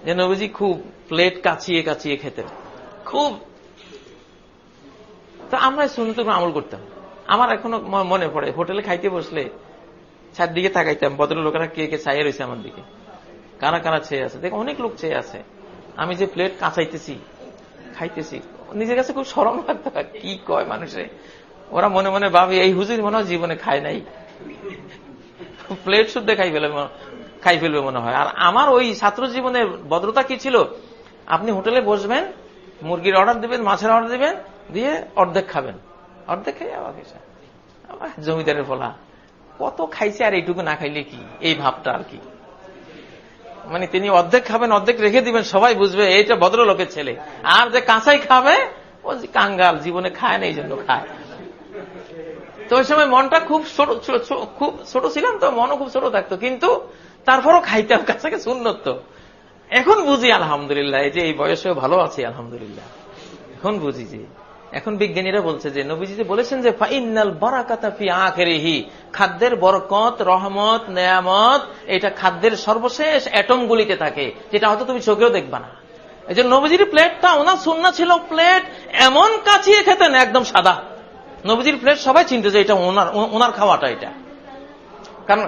যে নবীজি খুব প্লেট কাছিয়ে কাছিয়ে খেতেন। খুব। তো আমরা শুনতে আমল করতাম। আমার এখনও মনে পড়ে, হোটেলে খাইতে বসলে ছাদ দিকে তাকাইতাম বদল লোকেরা কে কে চাইয়ে রয়েছে আমার দিকে। কারা কারা চেয়ে আছে? দেখ, অনেক লোক চেয়ে আছে। আমি যে প্লেট কাঁচাইতেছি, খাইতেছি নিজের কাছে খুব সরম লাগতো কি কয় মানুষে? ওরা মনে মনে ভাবে, এই হুজুর মনে হয় জীবনে খায় নাই। প্লেট শুদ্ধ খাই ফেলে খাই ফেলবে মনে হয়। আর আমার ওই ছাত্র জীবনের ভদ্রতা কি ছিল? আপনি হোটেলে বসবেন, মুরগির অর্ডার দিবেন, মাছের অর্ডার দিবেন, দিয়ে অর্ধেক খাবেন। অর্ধেক খাই আবার জমিদারের ফলা। কত খাইছে আর এইটুকু না খাইলে কি? এই ভাবটা আর কি। মানে তিনি অর্ধেক খাবেন, অর্ধেক রেখে দিবেন, সবাই বুঝবে এইটা ভদ্রলোকের ছেলে। আর যে কাঁচাই খাবে, ও কাঙ্গাল, জীবনে খায় না, এই জন্য খায়। তো ওই সময় মনটা খুব ছোট খুব ছোট ছিলাম তো, মনও খুব ছোট থাকতো। কিন্তু তারপরও খাইতাম কাছাকে সুন্নত। তো এখন বুঝি আলহামদুলিল্লাহ, এই যে এই বয়সেও ভালো আছি, আলহামদুলিল্লাহ। এখন বুঝি যে এখন বিজ্ঞানীরা বলছে যে, নবীজি বলেছেন যে ফাইনাল বরাকাতা ফি আখেরিহি, খাদ্যের বরকত, রহমত, নেয়ামত, এটা খাদ্যের সর্বশেষ অ্যাটম গুলিতে থাকে, যেটা হয়তো তুমি চোখেও দেখবা না। এই যে নবীজির প্লেটটা, ওনার সুন্না ছিল প্লেট এমন কাছিয়ে খেতেন, একদম সাদা। নবীজির প্লেট সবাই চিনতে যে এটা ওনার ওনার খাওয়াটা এটা। কারণ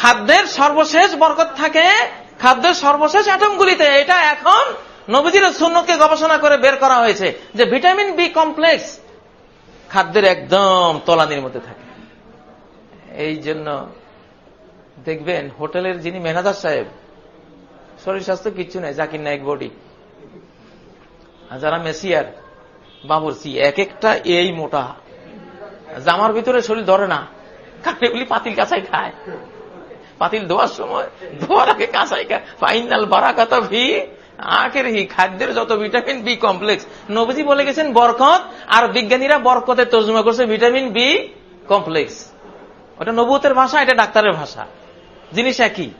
খাদ্যের সর্বশেষ বরকত থাকে, খাদ্যের সর্বশেষ অ্যাটমগুলিতে, এটা এখন নবীজির সুন্নতকে গবেষণা করে বের করা হয়েছে যে ভিটামিন বি কমপ্লেক্স খাদ্যের একদম তলানির মধ্যে থাকে। এই জন্য দেখবেন হোটেলের যিনি ম্যানেজার সাহেব, শরীর স্বাস্থ্য কিচ্ছু নেই, জাকির নায়ক বডি। আর যারা মেসিয়ার বাবুরসি এক একটা এই মোটা। জামার ভিতরে শরীর ধরে না কারণ এগুলি পাতিল কাঁচাই খায়। পাতিল ধোয়ার সময়, ধোয়ার আগে কাঁচাই খায়। ফাইনাল বারাকাতা ভি আখের হি খাদ্যের যত ভিটামিন বি কমপ্লেক্স। নবীজি বলে গেছেন বরকত, আর বিজ্ঞানীরা বরকতে তর্জমা করছে ভিটামিন বি কমপ্লেক্স। ওটা নবুতের ভাষা, এটা ডাক্তারের ভাষা। জিনিস একই।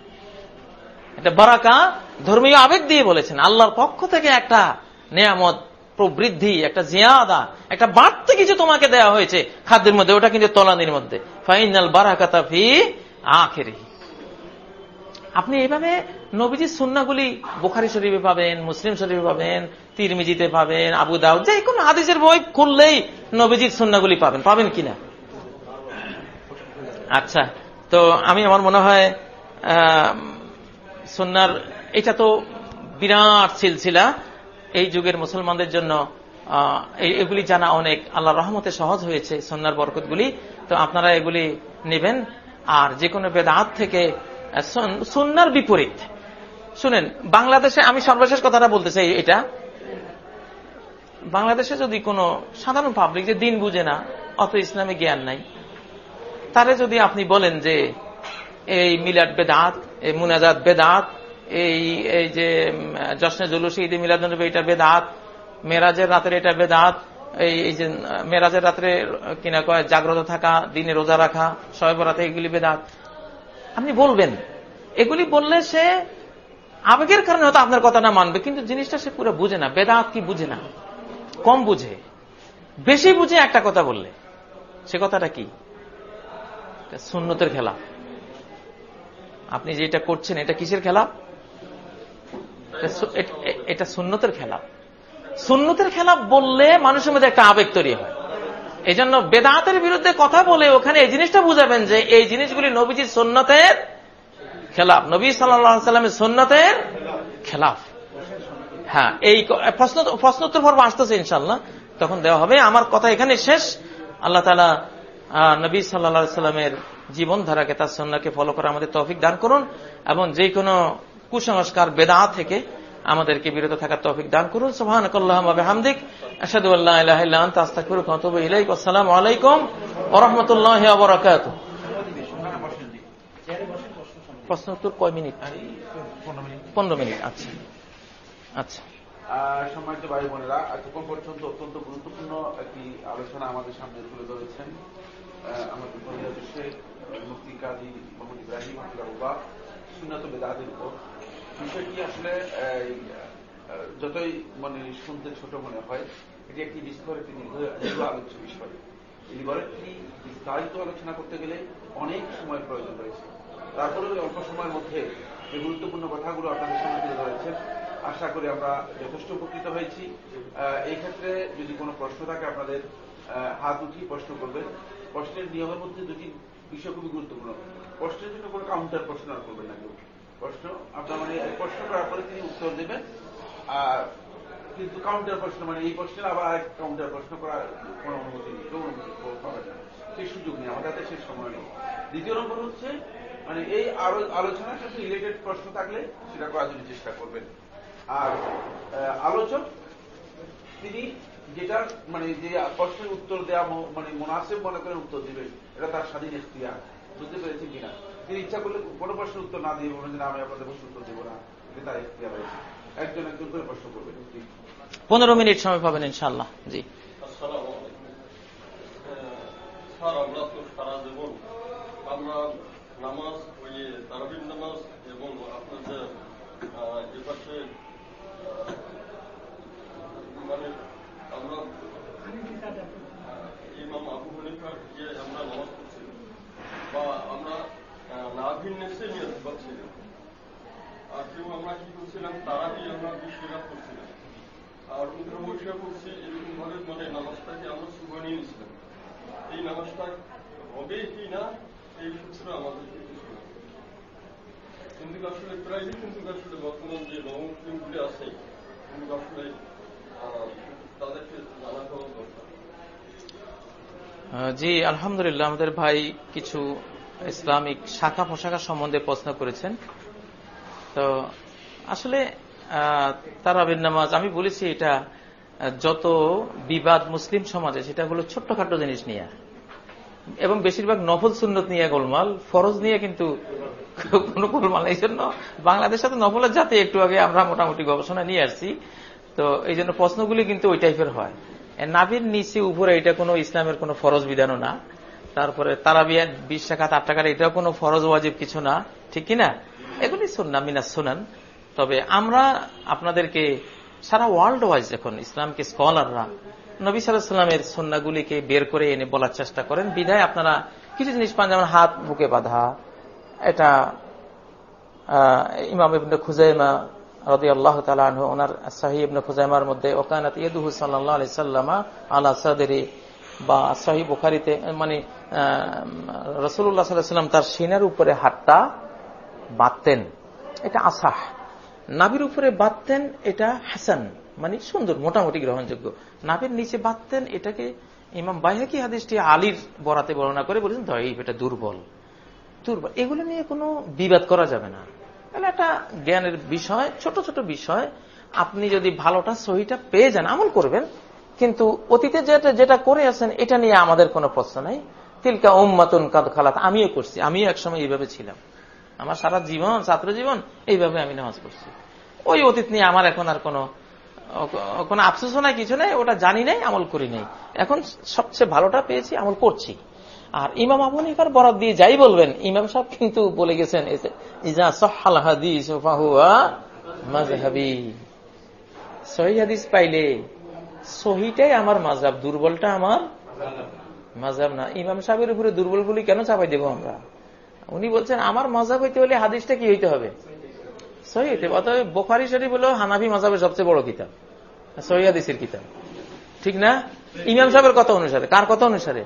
এটা বারাকা ধর্মীয় আবেগ দিয়ে বলেছেন। আল্লাহর পক্ষ থেকে একটা নিয়ামত, প্রবৃদ্ধি, একটা জিয়াদা, একটা বাড়তি কিছু তোমাকে দেওয়া হয়েছে খাদ্যের মধ্যে, ওটা কিন্তু তলানির মধ্যে। ফাইনাল বারাকাতা ফি আখেরি আপনি এইভাবে নবীজির সুন্নাগুলি বোখারি শরীফে পাবেন, মুসলিম শরীফে পাবেন, তিরমিজিতে পাবেন, আবু দাউদ যে কোনো হাদিসের বই খুললেই নবীজির সুন্নাগুলি পাবেন। পাবেন কিনা? আচ্ছা তো আমি আমার মনে হয় সন্ন্যার এটা তো বিরাট সিলসিলা এই যুগের মুসলমানদের জন্য এগুলি জানা অনেক। আল্লাহ রহমতে সহজ হয়েছে সন্ন্যার বরকতগুলি। তো আপনারা এগুলি নেবেন। আর যে কোনো বেদাত থেকে সন্ন্যার বিপরীত। শুনেন, বাংলাদেশে আমি সর্বশেষ কথাটা বলতে চাই এটা। বাংলাদেশে যদি কোনো সাধারণ পাবলিক যে দিন বুঝে না অত ইসলামে জ্ঞান নাই, তারে যদি আপনি বলেন যে এই মিলাদ বেদাত, এই মুনাজাত বেদাত, এই এই যে জশ্নে জুলুসি ঈদ মিলাদ এটা বেদাত, মেরাজের রাতের এটা বেদাত, এই যে, মেরাজের রাত্রে কিনা কয় জাগ্রত থাকা, দিনে রোজা রাখা সবাই রাতে এগুলি বেদাত। আপনি বলবেন। এগুলি বললে সে আবেগের কারণে হয়তো আপনার কথাটা মানবে, কিন্তু জিনিসটা সে পুরো বুঝে না, বেদাত কি বুঝে না? কম বুঝে। বেশি বুঝে একটা কথা বললে। সে কথাটা কি? সুন্নতের খেলা। আপনি যেটা করছেন, এটা কিসের খেলা? এটা সুন্নতের খেলা। সুন্নতের খেলা বললে মানুষের মধ্যে একটা আবেগ তৈরি হয়। এই জন্য বেদাতের বিরুদ্ধে কথা বলে ওখানে এই জিনিসটা বুঝাবেন যে এই জিনিসগুলি নবীজির সন্ন্যতের খেলাফ। নবী সাল্লামের সন্ন্যতের খেলাফ। হ্যাঁ এই প্রশ্ন প্রশ্নোত্তর পর্ব আসতেছে ইনশাল্লাহ তখন দেওয়া হবে, আমার কথা এখানে শেষ। আল্লাহ তালা নবী সাল্লা সাল্লামের জীবনধারাকে, তার সন্ন্যাকে ফলো করে আমাদের তৌফিক দান করুন এবং যে কোনো কুসংস্কার বেদা থেকে আমাদেরকে বিরত থাকার তৌফিক দান করুন। সোহানকাল্লাহামদিক আসাদু আসসালাম আলাইকুম ওরহমতুল্লাহ বরাকাত প্রশ্ন উত্তর কয় মিনিট? পনেরো মিনিট। আচ্ছা। আচ্ছা। সম্মানিত ভাই বোনেরা এতক্ষণ পর্যন্ত অত্যন্ত গুরুত্বপূর্ণ একটি আলোচনা আমাদের সামনে তুলে ধরেছেন। আমাদের ফরিয়াদ শেখ মুফতি কাজী মোহাম্মদ ইব্রাহিম আহমদুল্লাহ সুন্নত বেদাদের উপর। বিষয়টি আসলে যতই মানে শুনতে ছোট মনে হয় এটি একটি বিস্তর একটি দীর্ঘ আলোচ্য বিষয়। এই একটি বিস্তারিত আলোচনা করতে গেলে অনেক সময় প্রয়োজন রয়েছে। তারপরে অল্প সময়ের মধ্যে যে গুরুত্বপূর্ণ কথাগুলো আপনাদের সামনে তুলে ধরেছেন। আশা করি আমরা যথেষ্ট উপকৃত হয়েছি। এই ক্ষেত্রে যদি কোনো প্রশ্ন থাকে, আপনাদের হাত উঠিয়ে প্রশ্ন করবেন। প্রশ্নের নিয়মের মধ্যে দুটি বিষয় খুবই গুরুত্বপূর্ণ। প্রশ্নের জন্য কোনো কাউন্টার প্রশ্ন আর করবেন না কেউ। প্রশ্ন, আপনার মানে প্রশ্ন করার পরে তিনি উত্তর দেবেন। আর কিন্তু কাউন্টার প্রশ্ন মানে এই প্রশ্নের আবার এক কাউন্টার প্রশ্ন করার কোন অনুমতি নেই। কেউ অনুমতি পাবে না। সেই সুযোগ নেই। আমাদের হাতে সেই সময় নেই। দ্বিতীয় নম্বর হচ্ছে মানে এই আলোচনার সাথে রিলেটেড প্রশ্ন থাকলে সেটা করার জন্য চেষ্টা করবেন। আর আলোচক তিনি যেটা মানে যে প্রশ্নের উত্তর দেওয়া মানে মোনাসেব মনে করে উত্তর দিবেন এটা তার স্বাধীন এখতিয়ার বুঝতে পেরেছেন কিনা? তিনি ইচ্ছা করলে কোনো প্রশ্নের উত্তর না দিয়ে বলবেন যে আমি আপনাদের প্রশ্ন উত্তর দেবো না। এটা তার এখতিয়ার রয়েছে। একজন একজন করে প্রশ্ন করবেন পনেরো মিনিট সময় পাবেন ইনশাল্লাহ জি। আমরা তো সারা জীবন আমরা নামাজ, ওই তারাবির নামাজ এবং আপনার যে এপাশে মানে আমরা ইমাম আবু হনিফার যে আমরা নামাজ পড়ছি, বা আমরা নাভির নেশে নিয়ে পাচ্ছি আর কেউ আমরা কি করছিলাম? তারা দিয়ে আমরা বিশ করছিলাম। আর উত্তর বৈশা করছি এরকম ভাবে মানে নামাজটাকে আমরা শুভ নিয়েছিলাম। এই নামাজটা হবে কি না? এই সূত্র আমাদের কিন্তু আসলে প্রায়ই কিন্তু আসলে বর্তমান যে আছে কিন্তু আসলে তাদেরকে জানা হওয়া দরকার? জি আলহামদুলিল্লাহ আমাদের ভাই কিছু ইসলামিক শাখা পোশাখা সম্বন্ধে প্রশ্ন করেছেন। তো আসলে আহ, তারাবির নামাজ আমি বলেছি এটা যত বিবাদ মুসলিম সমাজে সেটা হলো ছোট্টখাটো জিনিস নিয়ে। এবং বেশিরভাগ নফল সুন্নত নিয়ে গোলমাল, ফরজ নিয়ে কিন্তু কোনো গোলমাল এই জন্য বাংলাদেশে তো নফলের জাতি একটু আগে আমরা মোটামুটি গবেষণা নিয়ে আসছি। তো এই জন্য প্রশ্নগুলি কিন্তু ওই টাইপের হয়। নাভির নিচে উপরে এটা কোনো ইসলামের কোনো ফরজ বিধানও না। তারপরে তারাবিয়া বিশ টাকা আট টাকার এটাও কোনো ফরজ, ওয়াজিব কিছু না। ঠিক কিনা এগুলি সুন্না মিনা শুনান তবে আমরা আপনাদেরকে সারা ওয়ার্ল্ড ওয়াইজ এখন ইসলামকে স্কলাররা নবী সাল্লামের সন্নাগুলিকে বের করে এনে বলার চেষ্টা করেন। বিধায় আপনারা কিছু জিনিস পান, যেমন হাত বুকে বাঁধা। এটা ইমাম ইবনে খুজাইমা রদি আল্লাহ তালু ওনার সাহি ইবনে খুজাইমার মধ্যে, ওকানাত ইয়দুহু সাল্লাহ আলি সাল্লামা আলা সাদেরি, বা সাহি বুখারিতে মানে রসুল্লাহ সাল্লাম তার সিনের উপরে হাতটা বাঁধতেন। এটা আসাহ। নাবির উপরে বাঁধতেন, এটা হাসান। মানে সুন্দর, মোটামুটি গ্রহণযোগ্য। নাবির নিচে বাঁধতেন এটাকে ইমাম বাইহাকি হাদিসটি আলীর বরাতে বর্ণনা করে বলেছেন দয়ীব এটা দুর্বল। দুর্বল। এগুলো নিয়ে কোনো বিবাদ করা যাবে না। তাহলে একটা জ্ঞানের বিষয়, ছোট ছোট বিষয়। আপনি যদি ভালোটা, সহিটা পেয়ে যান, আমল করবেন, কিন্তু অতীতে যেটা যেটা করে আছেন, এটা নিয়ে আমাদের কোনো প্রশ্ন নাই। তিলকা উম্মাতুন কাদ খালাত আমিও করছি। আমিও একসময় এইভাবে ছিলাম। আমার সারা জীবন ছাত্র জীবন এইভাবে আমি নামাজ পড়ছি। ওই অতীত নিয়ে আমার এখন আর কোনো কোনো আফসোসও নাই, কিছু নাই, ওটা জানি নাই, আমল করি নাই। এখন সবচেয়ে ভালোটা পেয়েছি, আমল করছি। আর ইমাম আবু হানিফার বরাদ দিয়ে যাই বলবেন, ইমাম সাহেব কিন্তু বলে গেছেন ইজা সহাল হাদিস মাজহাবি হাদিস পাইলে, সহিটাই আমার মাঝাব দুর্বলটা আমার মাঝাব না। ইমাম সাহেবের উপরে দুর্বল দুর্বলগুলি কেন চাপাই দেব আমরা? উনি বলছেন, আমার মাঝাব হইতে হলে হাদিসটা কি হইতে হবে? সহি অতএব বোখারি শরীফ হলো হানাফি মাঝাবের সবচেয়ে বড় কিতাব। সহি হাদিসের কিতাব। ঠিক না? ইমাম সাহেবের কথা অনুসারে। কার কথা অনুসারে?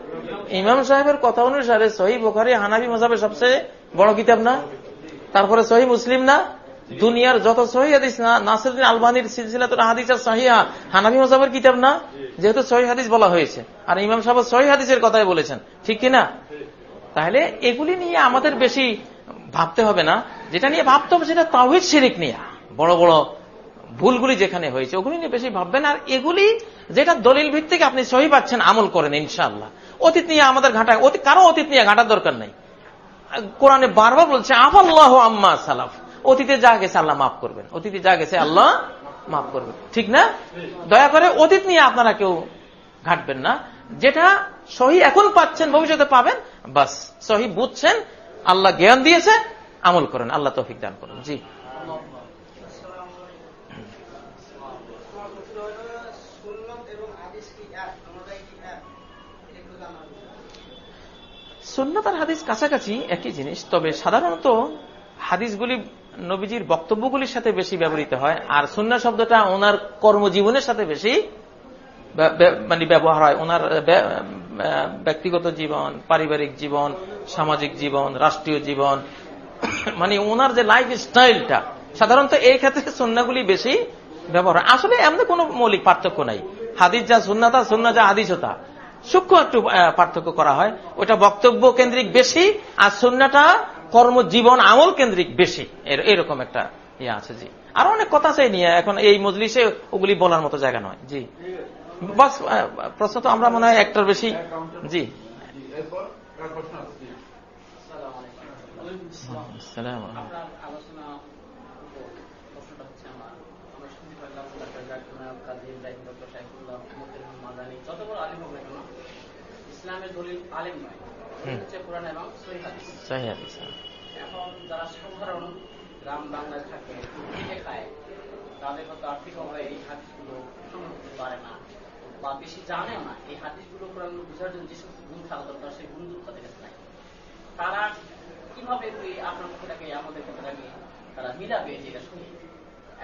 ইমাম সাহেবের কথা অনুসারে সহি বোখারি হানাবি মজাবের সবচেয়ে বড় কিতাব না? তারপরে সহি মুসলিম না? দুনিয়ার যত সহি হাদিস না, নাসিরুদ্দিন আলবানির সিলসিলা তো হাদিস আর সহিয়া হানাবি মজাবের কিতাব না? যেহেতু সহি হাদিস বলা হয়েছে। আর ইমাম সাহেব সহি হাদিসের কথাই বলেছেন। ঠিক কিনা তাহলে এগুলি নিয়ে আমাদের বেশি ভাবতে হবে না। যেটা নিয়ে ভাবতে হবে সেটা তাওহিদ শিরিক নিয়ে। বড় বড় ভুলগুলি যেখানে হয়েছে, ওগুলি নিয়ে বেশি ভাববেন আর এগুলি যেটা দলিল ভিত্তিক আপনি সহি পাচ্ছেন, আমল করেন ইনশাল্লাহ অতীত নিয়ে আমাদের ঘাটা কারও অতীত নিয়ে ঘাটার দরকার নাই। কোরআনে বারবার বলছে, আফাল্লাহ আম্মা সালাফ। অতীতে যা গেছে আল্লাহ মাফ করবেন। অতীতে যা গেছে আল্লাহ মাফ করবেন। ঠিক না? দয়া করে অতীত নিয়ে আপনারা কেউ ঘাটবেন না। যেটা সহি এখন পাচ্ছেন, ভবিষ্যতে পাবেন, বাস সহি বুঝছেন, আল্লাহ জ্ঞান দিয়েছে, আমল করেন, আল্লাহ তৌফিক দান করেন। জি। সুন্নত আর হাদিস কাছাকাছি একই জিনিস, তবে সাধারণত হাদিসগুলি নবীজির বক্তব্যগুলির সাথে বেশি ব্যবহৃত হয়, আর সুন্না শব্দটা ওনার কর্মজীবনের সাথে বেশি মানে ব্যবহার হয়। ওনার ব্যক্তিগত জীবন, পারিবারিক জীবন, সামাজিক জীবন, রাষ্ট্রীয় জীবন মানে ওনার যে লাইফ স্টাইলটা সাধারণত এই ক্ষেত্রে সুন্নাগুলি বেশি ব্যবহার হয়। আসলে এমন কোনো মৌলিক পার্থক্য নাই। হাদিস যা সুন্নাতা সুন্না যা হাদিসতা সূক্ষ্ম একটু পার্থক্য করা হয়। ওটা বক্তব্য কেন্দ্রিক বেশি আর সুন্নাটা কর্মজীবন আমল কেন্দ্রিক বেশি। এরকম একটা ইয়ে আছে জি। আরও অনেক কথা আছে নিয়ে। এখন এই মজলিসে ওগুলি বলার মতো জায়গা নয় জি। বাস প্রশ্ন তো আমরা মনে হয় একটার বেশি জি। সালাম ইসলামের দলিল আলেম নয়। হচ্ছে কোরআন এবং সহি হাদিস। এখন যারা সাধারণ গ্রাম বাংলায় থাকে খায় তাদের হয়তো আর্থিক এই হাদিসগুলো পারে না। বা বেশি জানেও না এই হাদিসগুলো কোরআন বোঝার জন্য যে সমস্ত গুণ থাকা দরকার সেই গুণগুলো তাদের কাছে নাই। তারা কীভাবে ওই আপনার কথাটাকে আমাদের কথাটাকে তারা মিলাবে যেটা শুনি?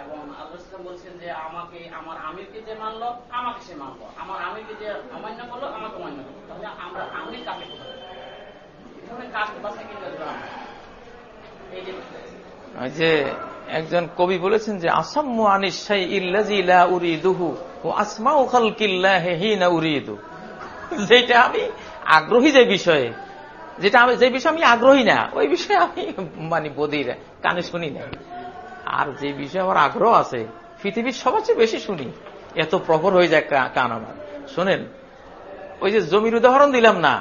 এবং আল্লাহ ইসলাম বলছেন যে আমাকে, আমার আমিরকে যে মানলো, আমাকে সে মানলো। আমার আমিরকে যে অমান্য করল, আমাকে অমান্য করল। তাহলে আমরা আমির কাকে যে একজন কবি বলেছেন যে, আসাম্মু আনিসাই ইল্লাজি লা উরিদুহু ও আসমাউ খালকিল্লাহি হিনা উরিদু। যেটা আমি আগ্রহী যে বিষয়ে, যেটা আমি, যে বিষয়ে আমি আগ্রহী না, ওই বিষয়ে আমি মানে বদির কানে শুনি না আর যে বিষয়ে আমার আগ্রহ আছে, পৃথিবীর সবার চেয়ে বেশি শুনি এত প্রখর হয়ে যায় কান আমার শোনেন, ওই যে জমির উদাহরণ দিলাম না,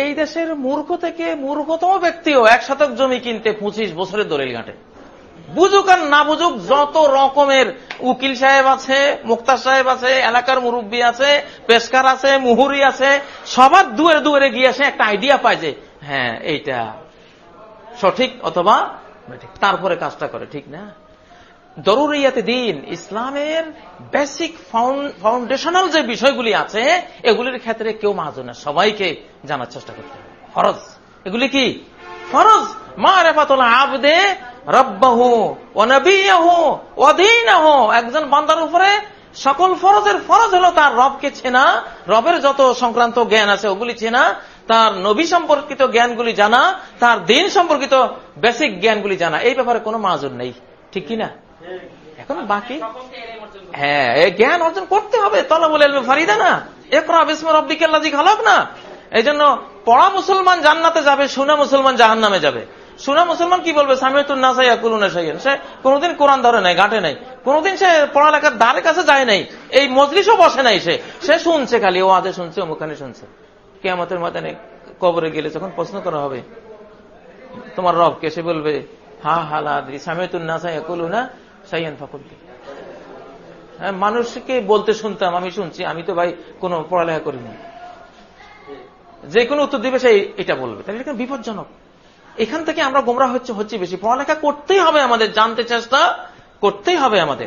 এই দেশের মূর্খ থেকে মূর্খতম ব্যক্তিও এক শতক জমি কিনতে পঁচিশ বছরের দলিল ঘাটে বুঝুক আর না বুঝুক, যত রকমের উকিল সাহেব আছে, মুক্তার সাহেব আছে, এলাকার মুরব্বী আছে, পেশকার আছে, মুহুরি আছে, সবার দুয়ারে দুয়ারে গিয়ে সে একটা আইডিয়া পায় যে হ্যাঁ এইটা সঠিক অথবা। তারপরে কাজটা করে, ঠিক না? দরুরিয়াতে দিন, ইসলামের বেসিক ফাউন্ডেশনাল যে বিষয়গুলি আছে, এগুলির ক্ষেত্রে কেউ মাহাজন না। সবাইকে জানার চেষ্টা করতে হবে। ফরজ। এগুলি কি? ফরজ। মা রেফাতুল আবদে রব্বাহু ও নবীহু অধীনহ একজন বান্দার উপরে সকল ফরজের ফরজ হলো তার রবকে চেনা, রবের যত সংক্রান্ত জ্ঞান আছে ওগুলি চেনা তার নবী সম্পর্কিত জ্ঞানগুলি জানা, তার দিন সম্পর্কিত বেসিক জ্ঞানগুলি জানা। এই ব্যাপারে কোনো মাহাজন নেই। ঠিক কিনা? এখন বাকি? হ্যাঁ এই জ্ঞান অর্জন করতে হবে। তলা বলে ফারিদা না। একরা বিসমা রব্বিকাল্লাজি খালাক না। এই জন্য পড়া মুসলমান জান্নাতে যাবে সুনা মুসলমান জাহান নামে যাবে। সুনা মুসলমান কি বলবে? সামিয়তুন নাসাইয়া কুলুনা সাইয়েন সে কোনোদিন কোরআন ধরে নাই, ঘাটে নাই। কোনোদিন সে পড়ালেখার দ্বারে কাছে যায় নাই। এই মজলিসও বসে নাই সে। সে শুনছে খালি, ও আদে শুনছে অমুখানে শুনছে। কেয়ামতের ময়দানে কবরে গেলে যখন প্রশ্ন করা হবে তোমার রব কে? সে বলবে হা হালা আদ্রি সামিয়তুন নাসাইয়া কুলুনা সাইয়ান ফাকুলকে হ্যাঁ, মানুষকে বলতে শুনতাম আমি শুনছি আমি তো ভাই কোনো পড়ালেখা করিনি। যে কোনো উত্তর দিবে সে এটা বলবে। তাহলে এটা বিপজ্জনক? এখান থেকে আমরা গোমরা হচ্ছে হচ্ছে বেশি। পড়ালেখা করতেই হবে আমাদের জানতে চেষ্টা করতেই হবে আমাদের।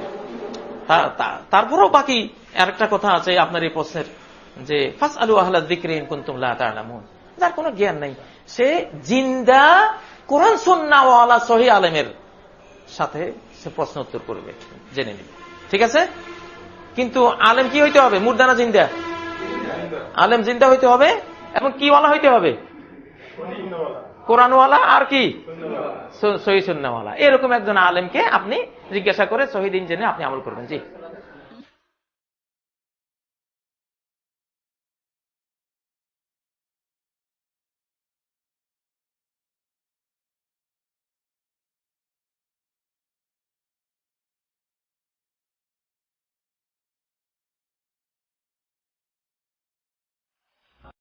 তা- তারপরেও বাকি আরেকটা কথা আছে আপনার এই প্রশ্নের। যে ফাস আলু আহ্লাদ দিকরিন তালামুন যার কোনো জ্ঞান নাই। সে জিন্দা কোরআন সন্নাওয়ালা সহি আলেমের সাথে সে প্রশ্ন উত্তর করবে, জেনে নিবে। ঠিক আছে? কিন্তু আলেম কি হইতে হবে? মুর্দানা জিন্দা। আলেম জিন্দা হইতে হবে? এবং কি ওয়ালা হইতে হবে? কোরআনওয়ালা আর কি? সহি সুন্নাওয়ালা। এরকম একজন আলেমকে আপনি জিজ্ঞাসা করে শহীদিন জেনে আপনি আমল করবেন। জি।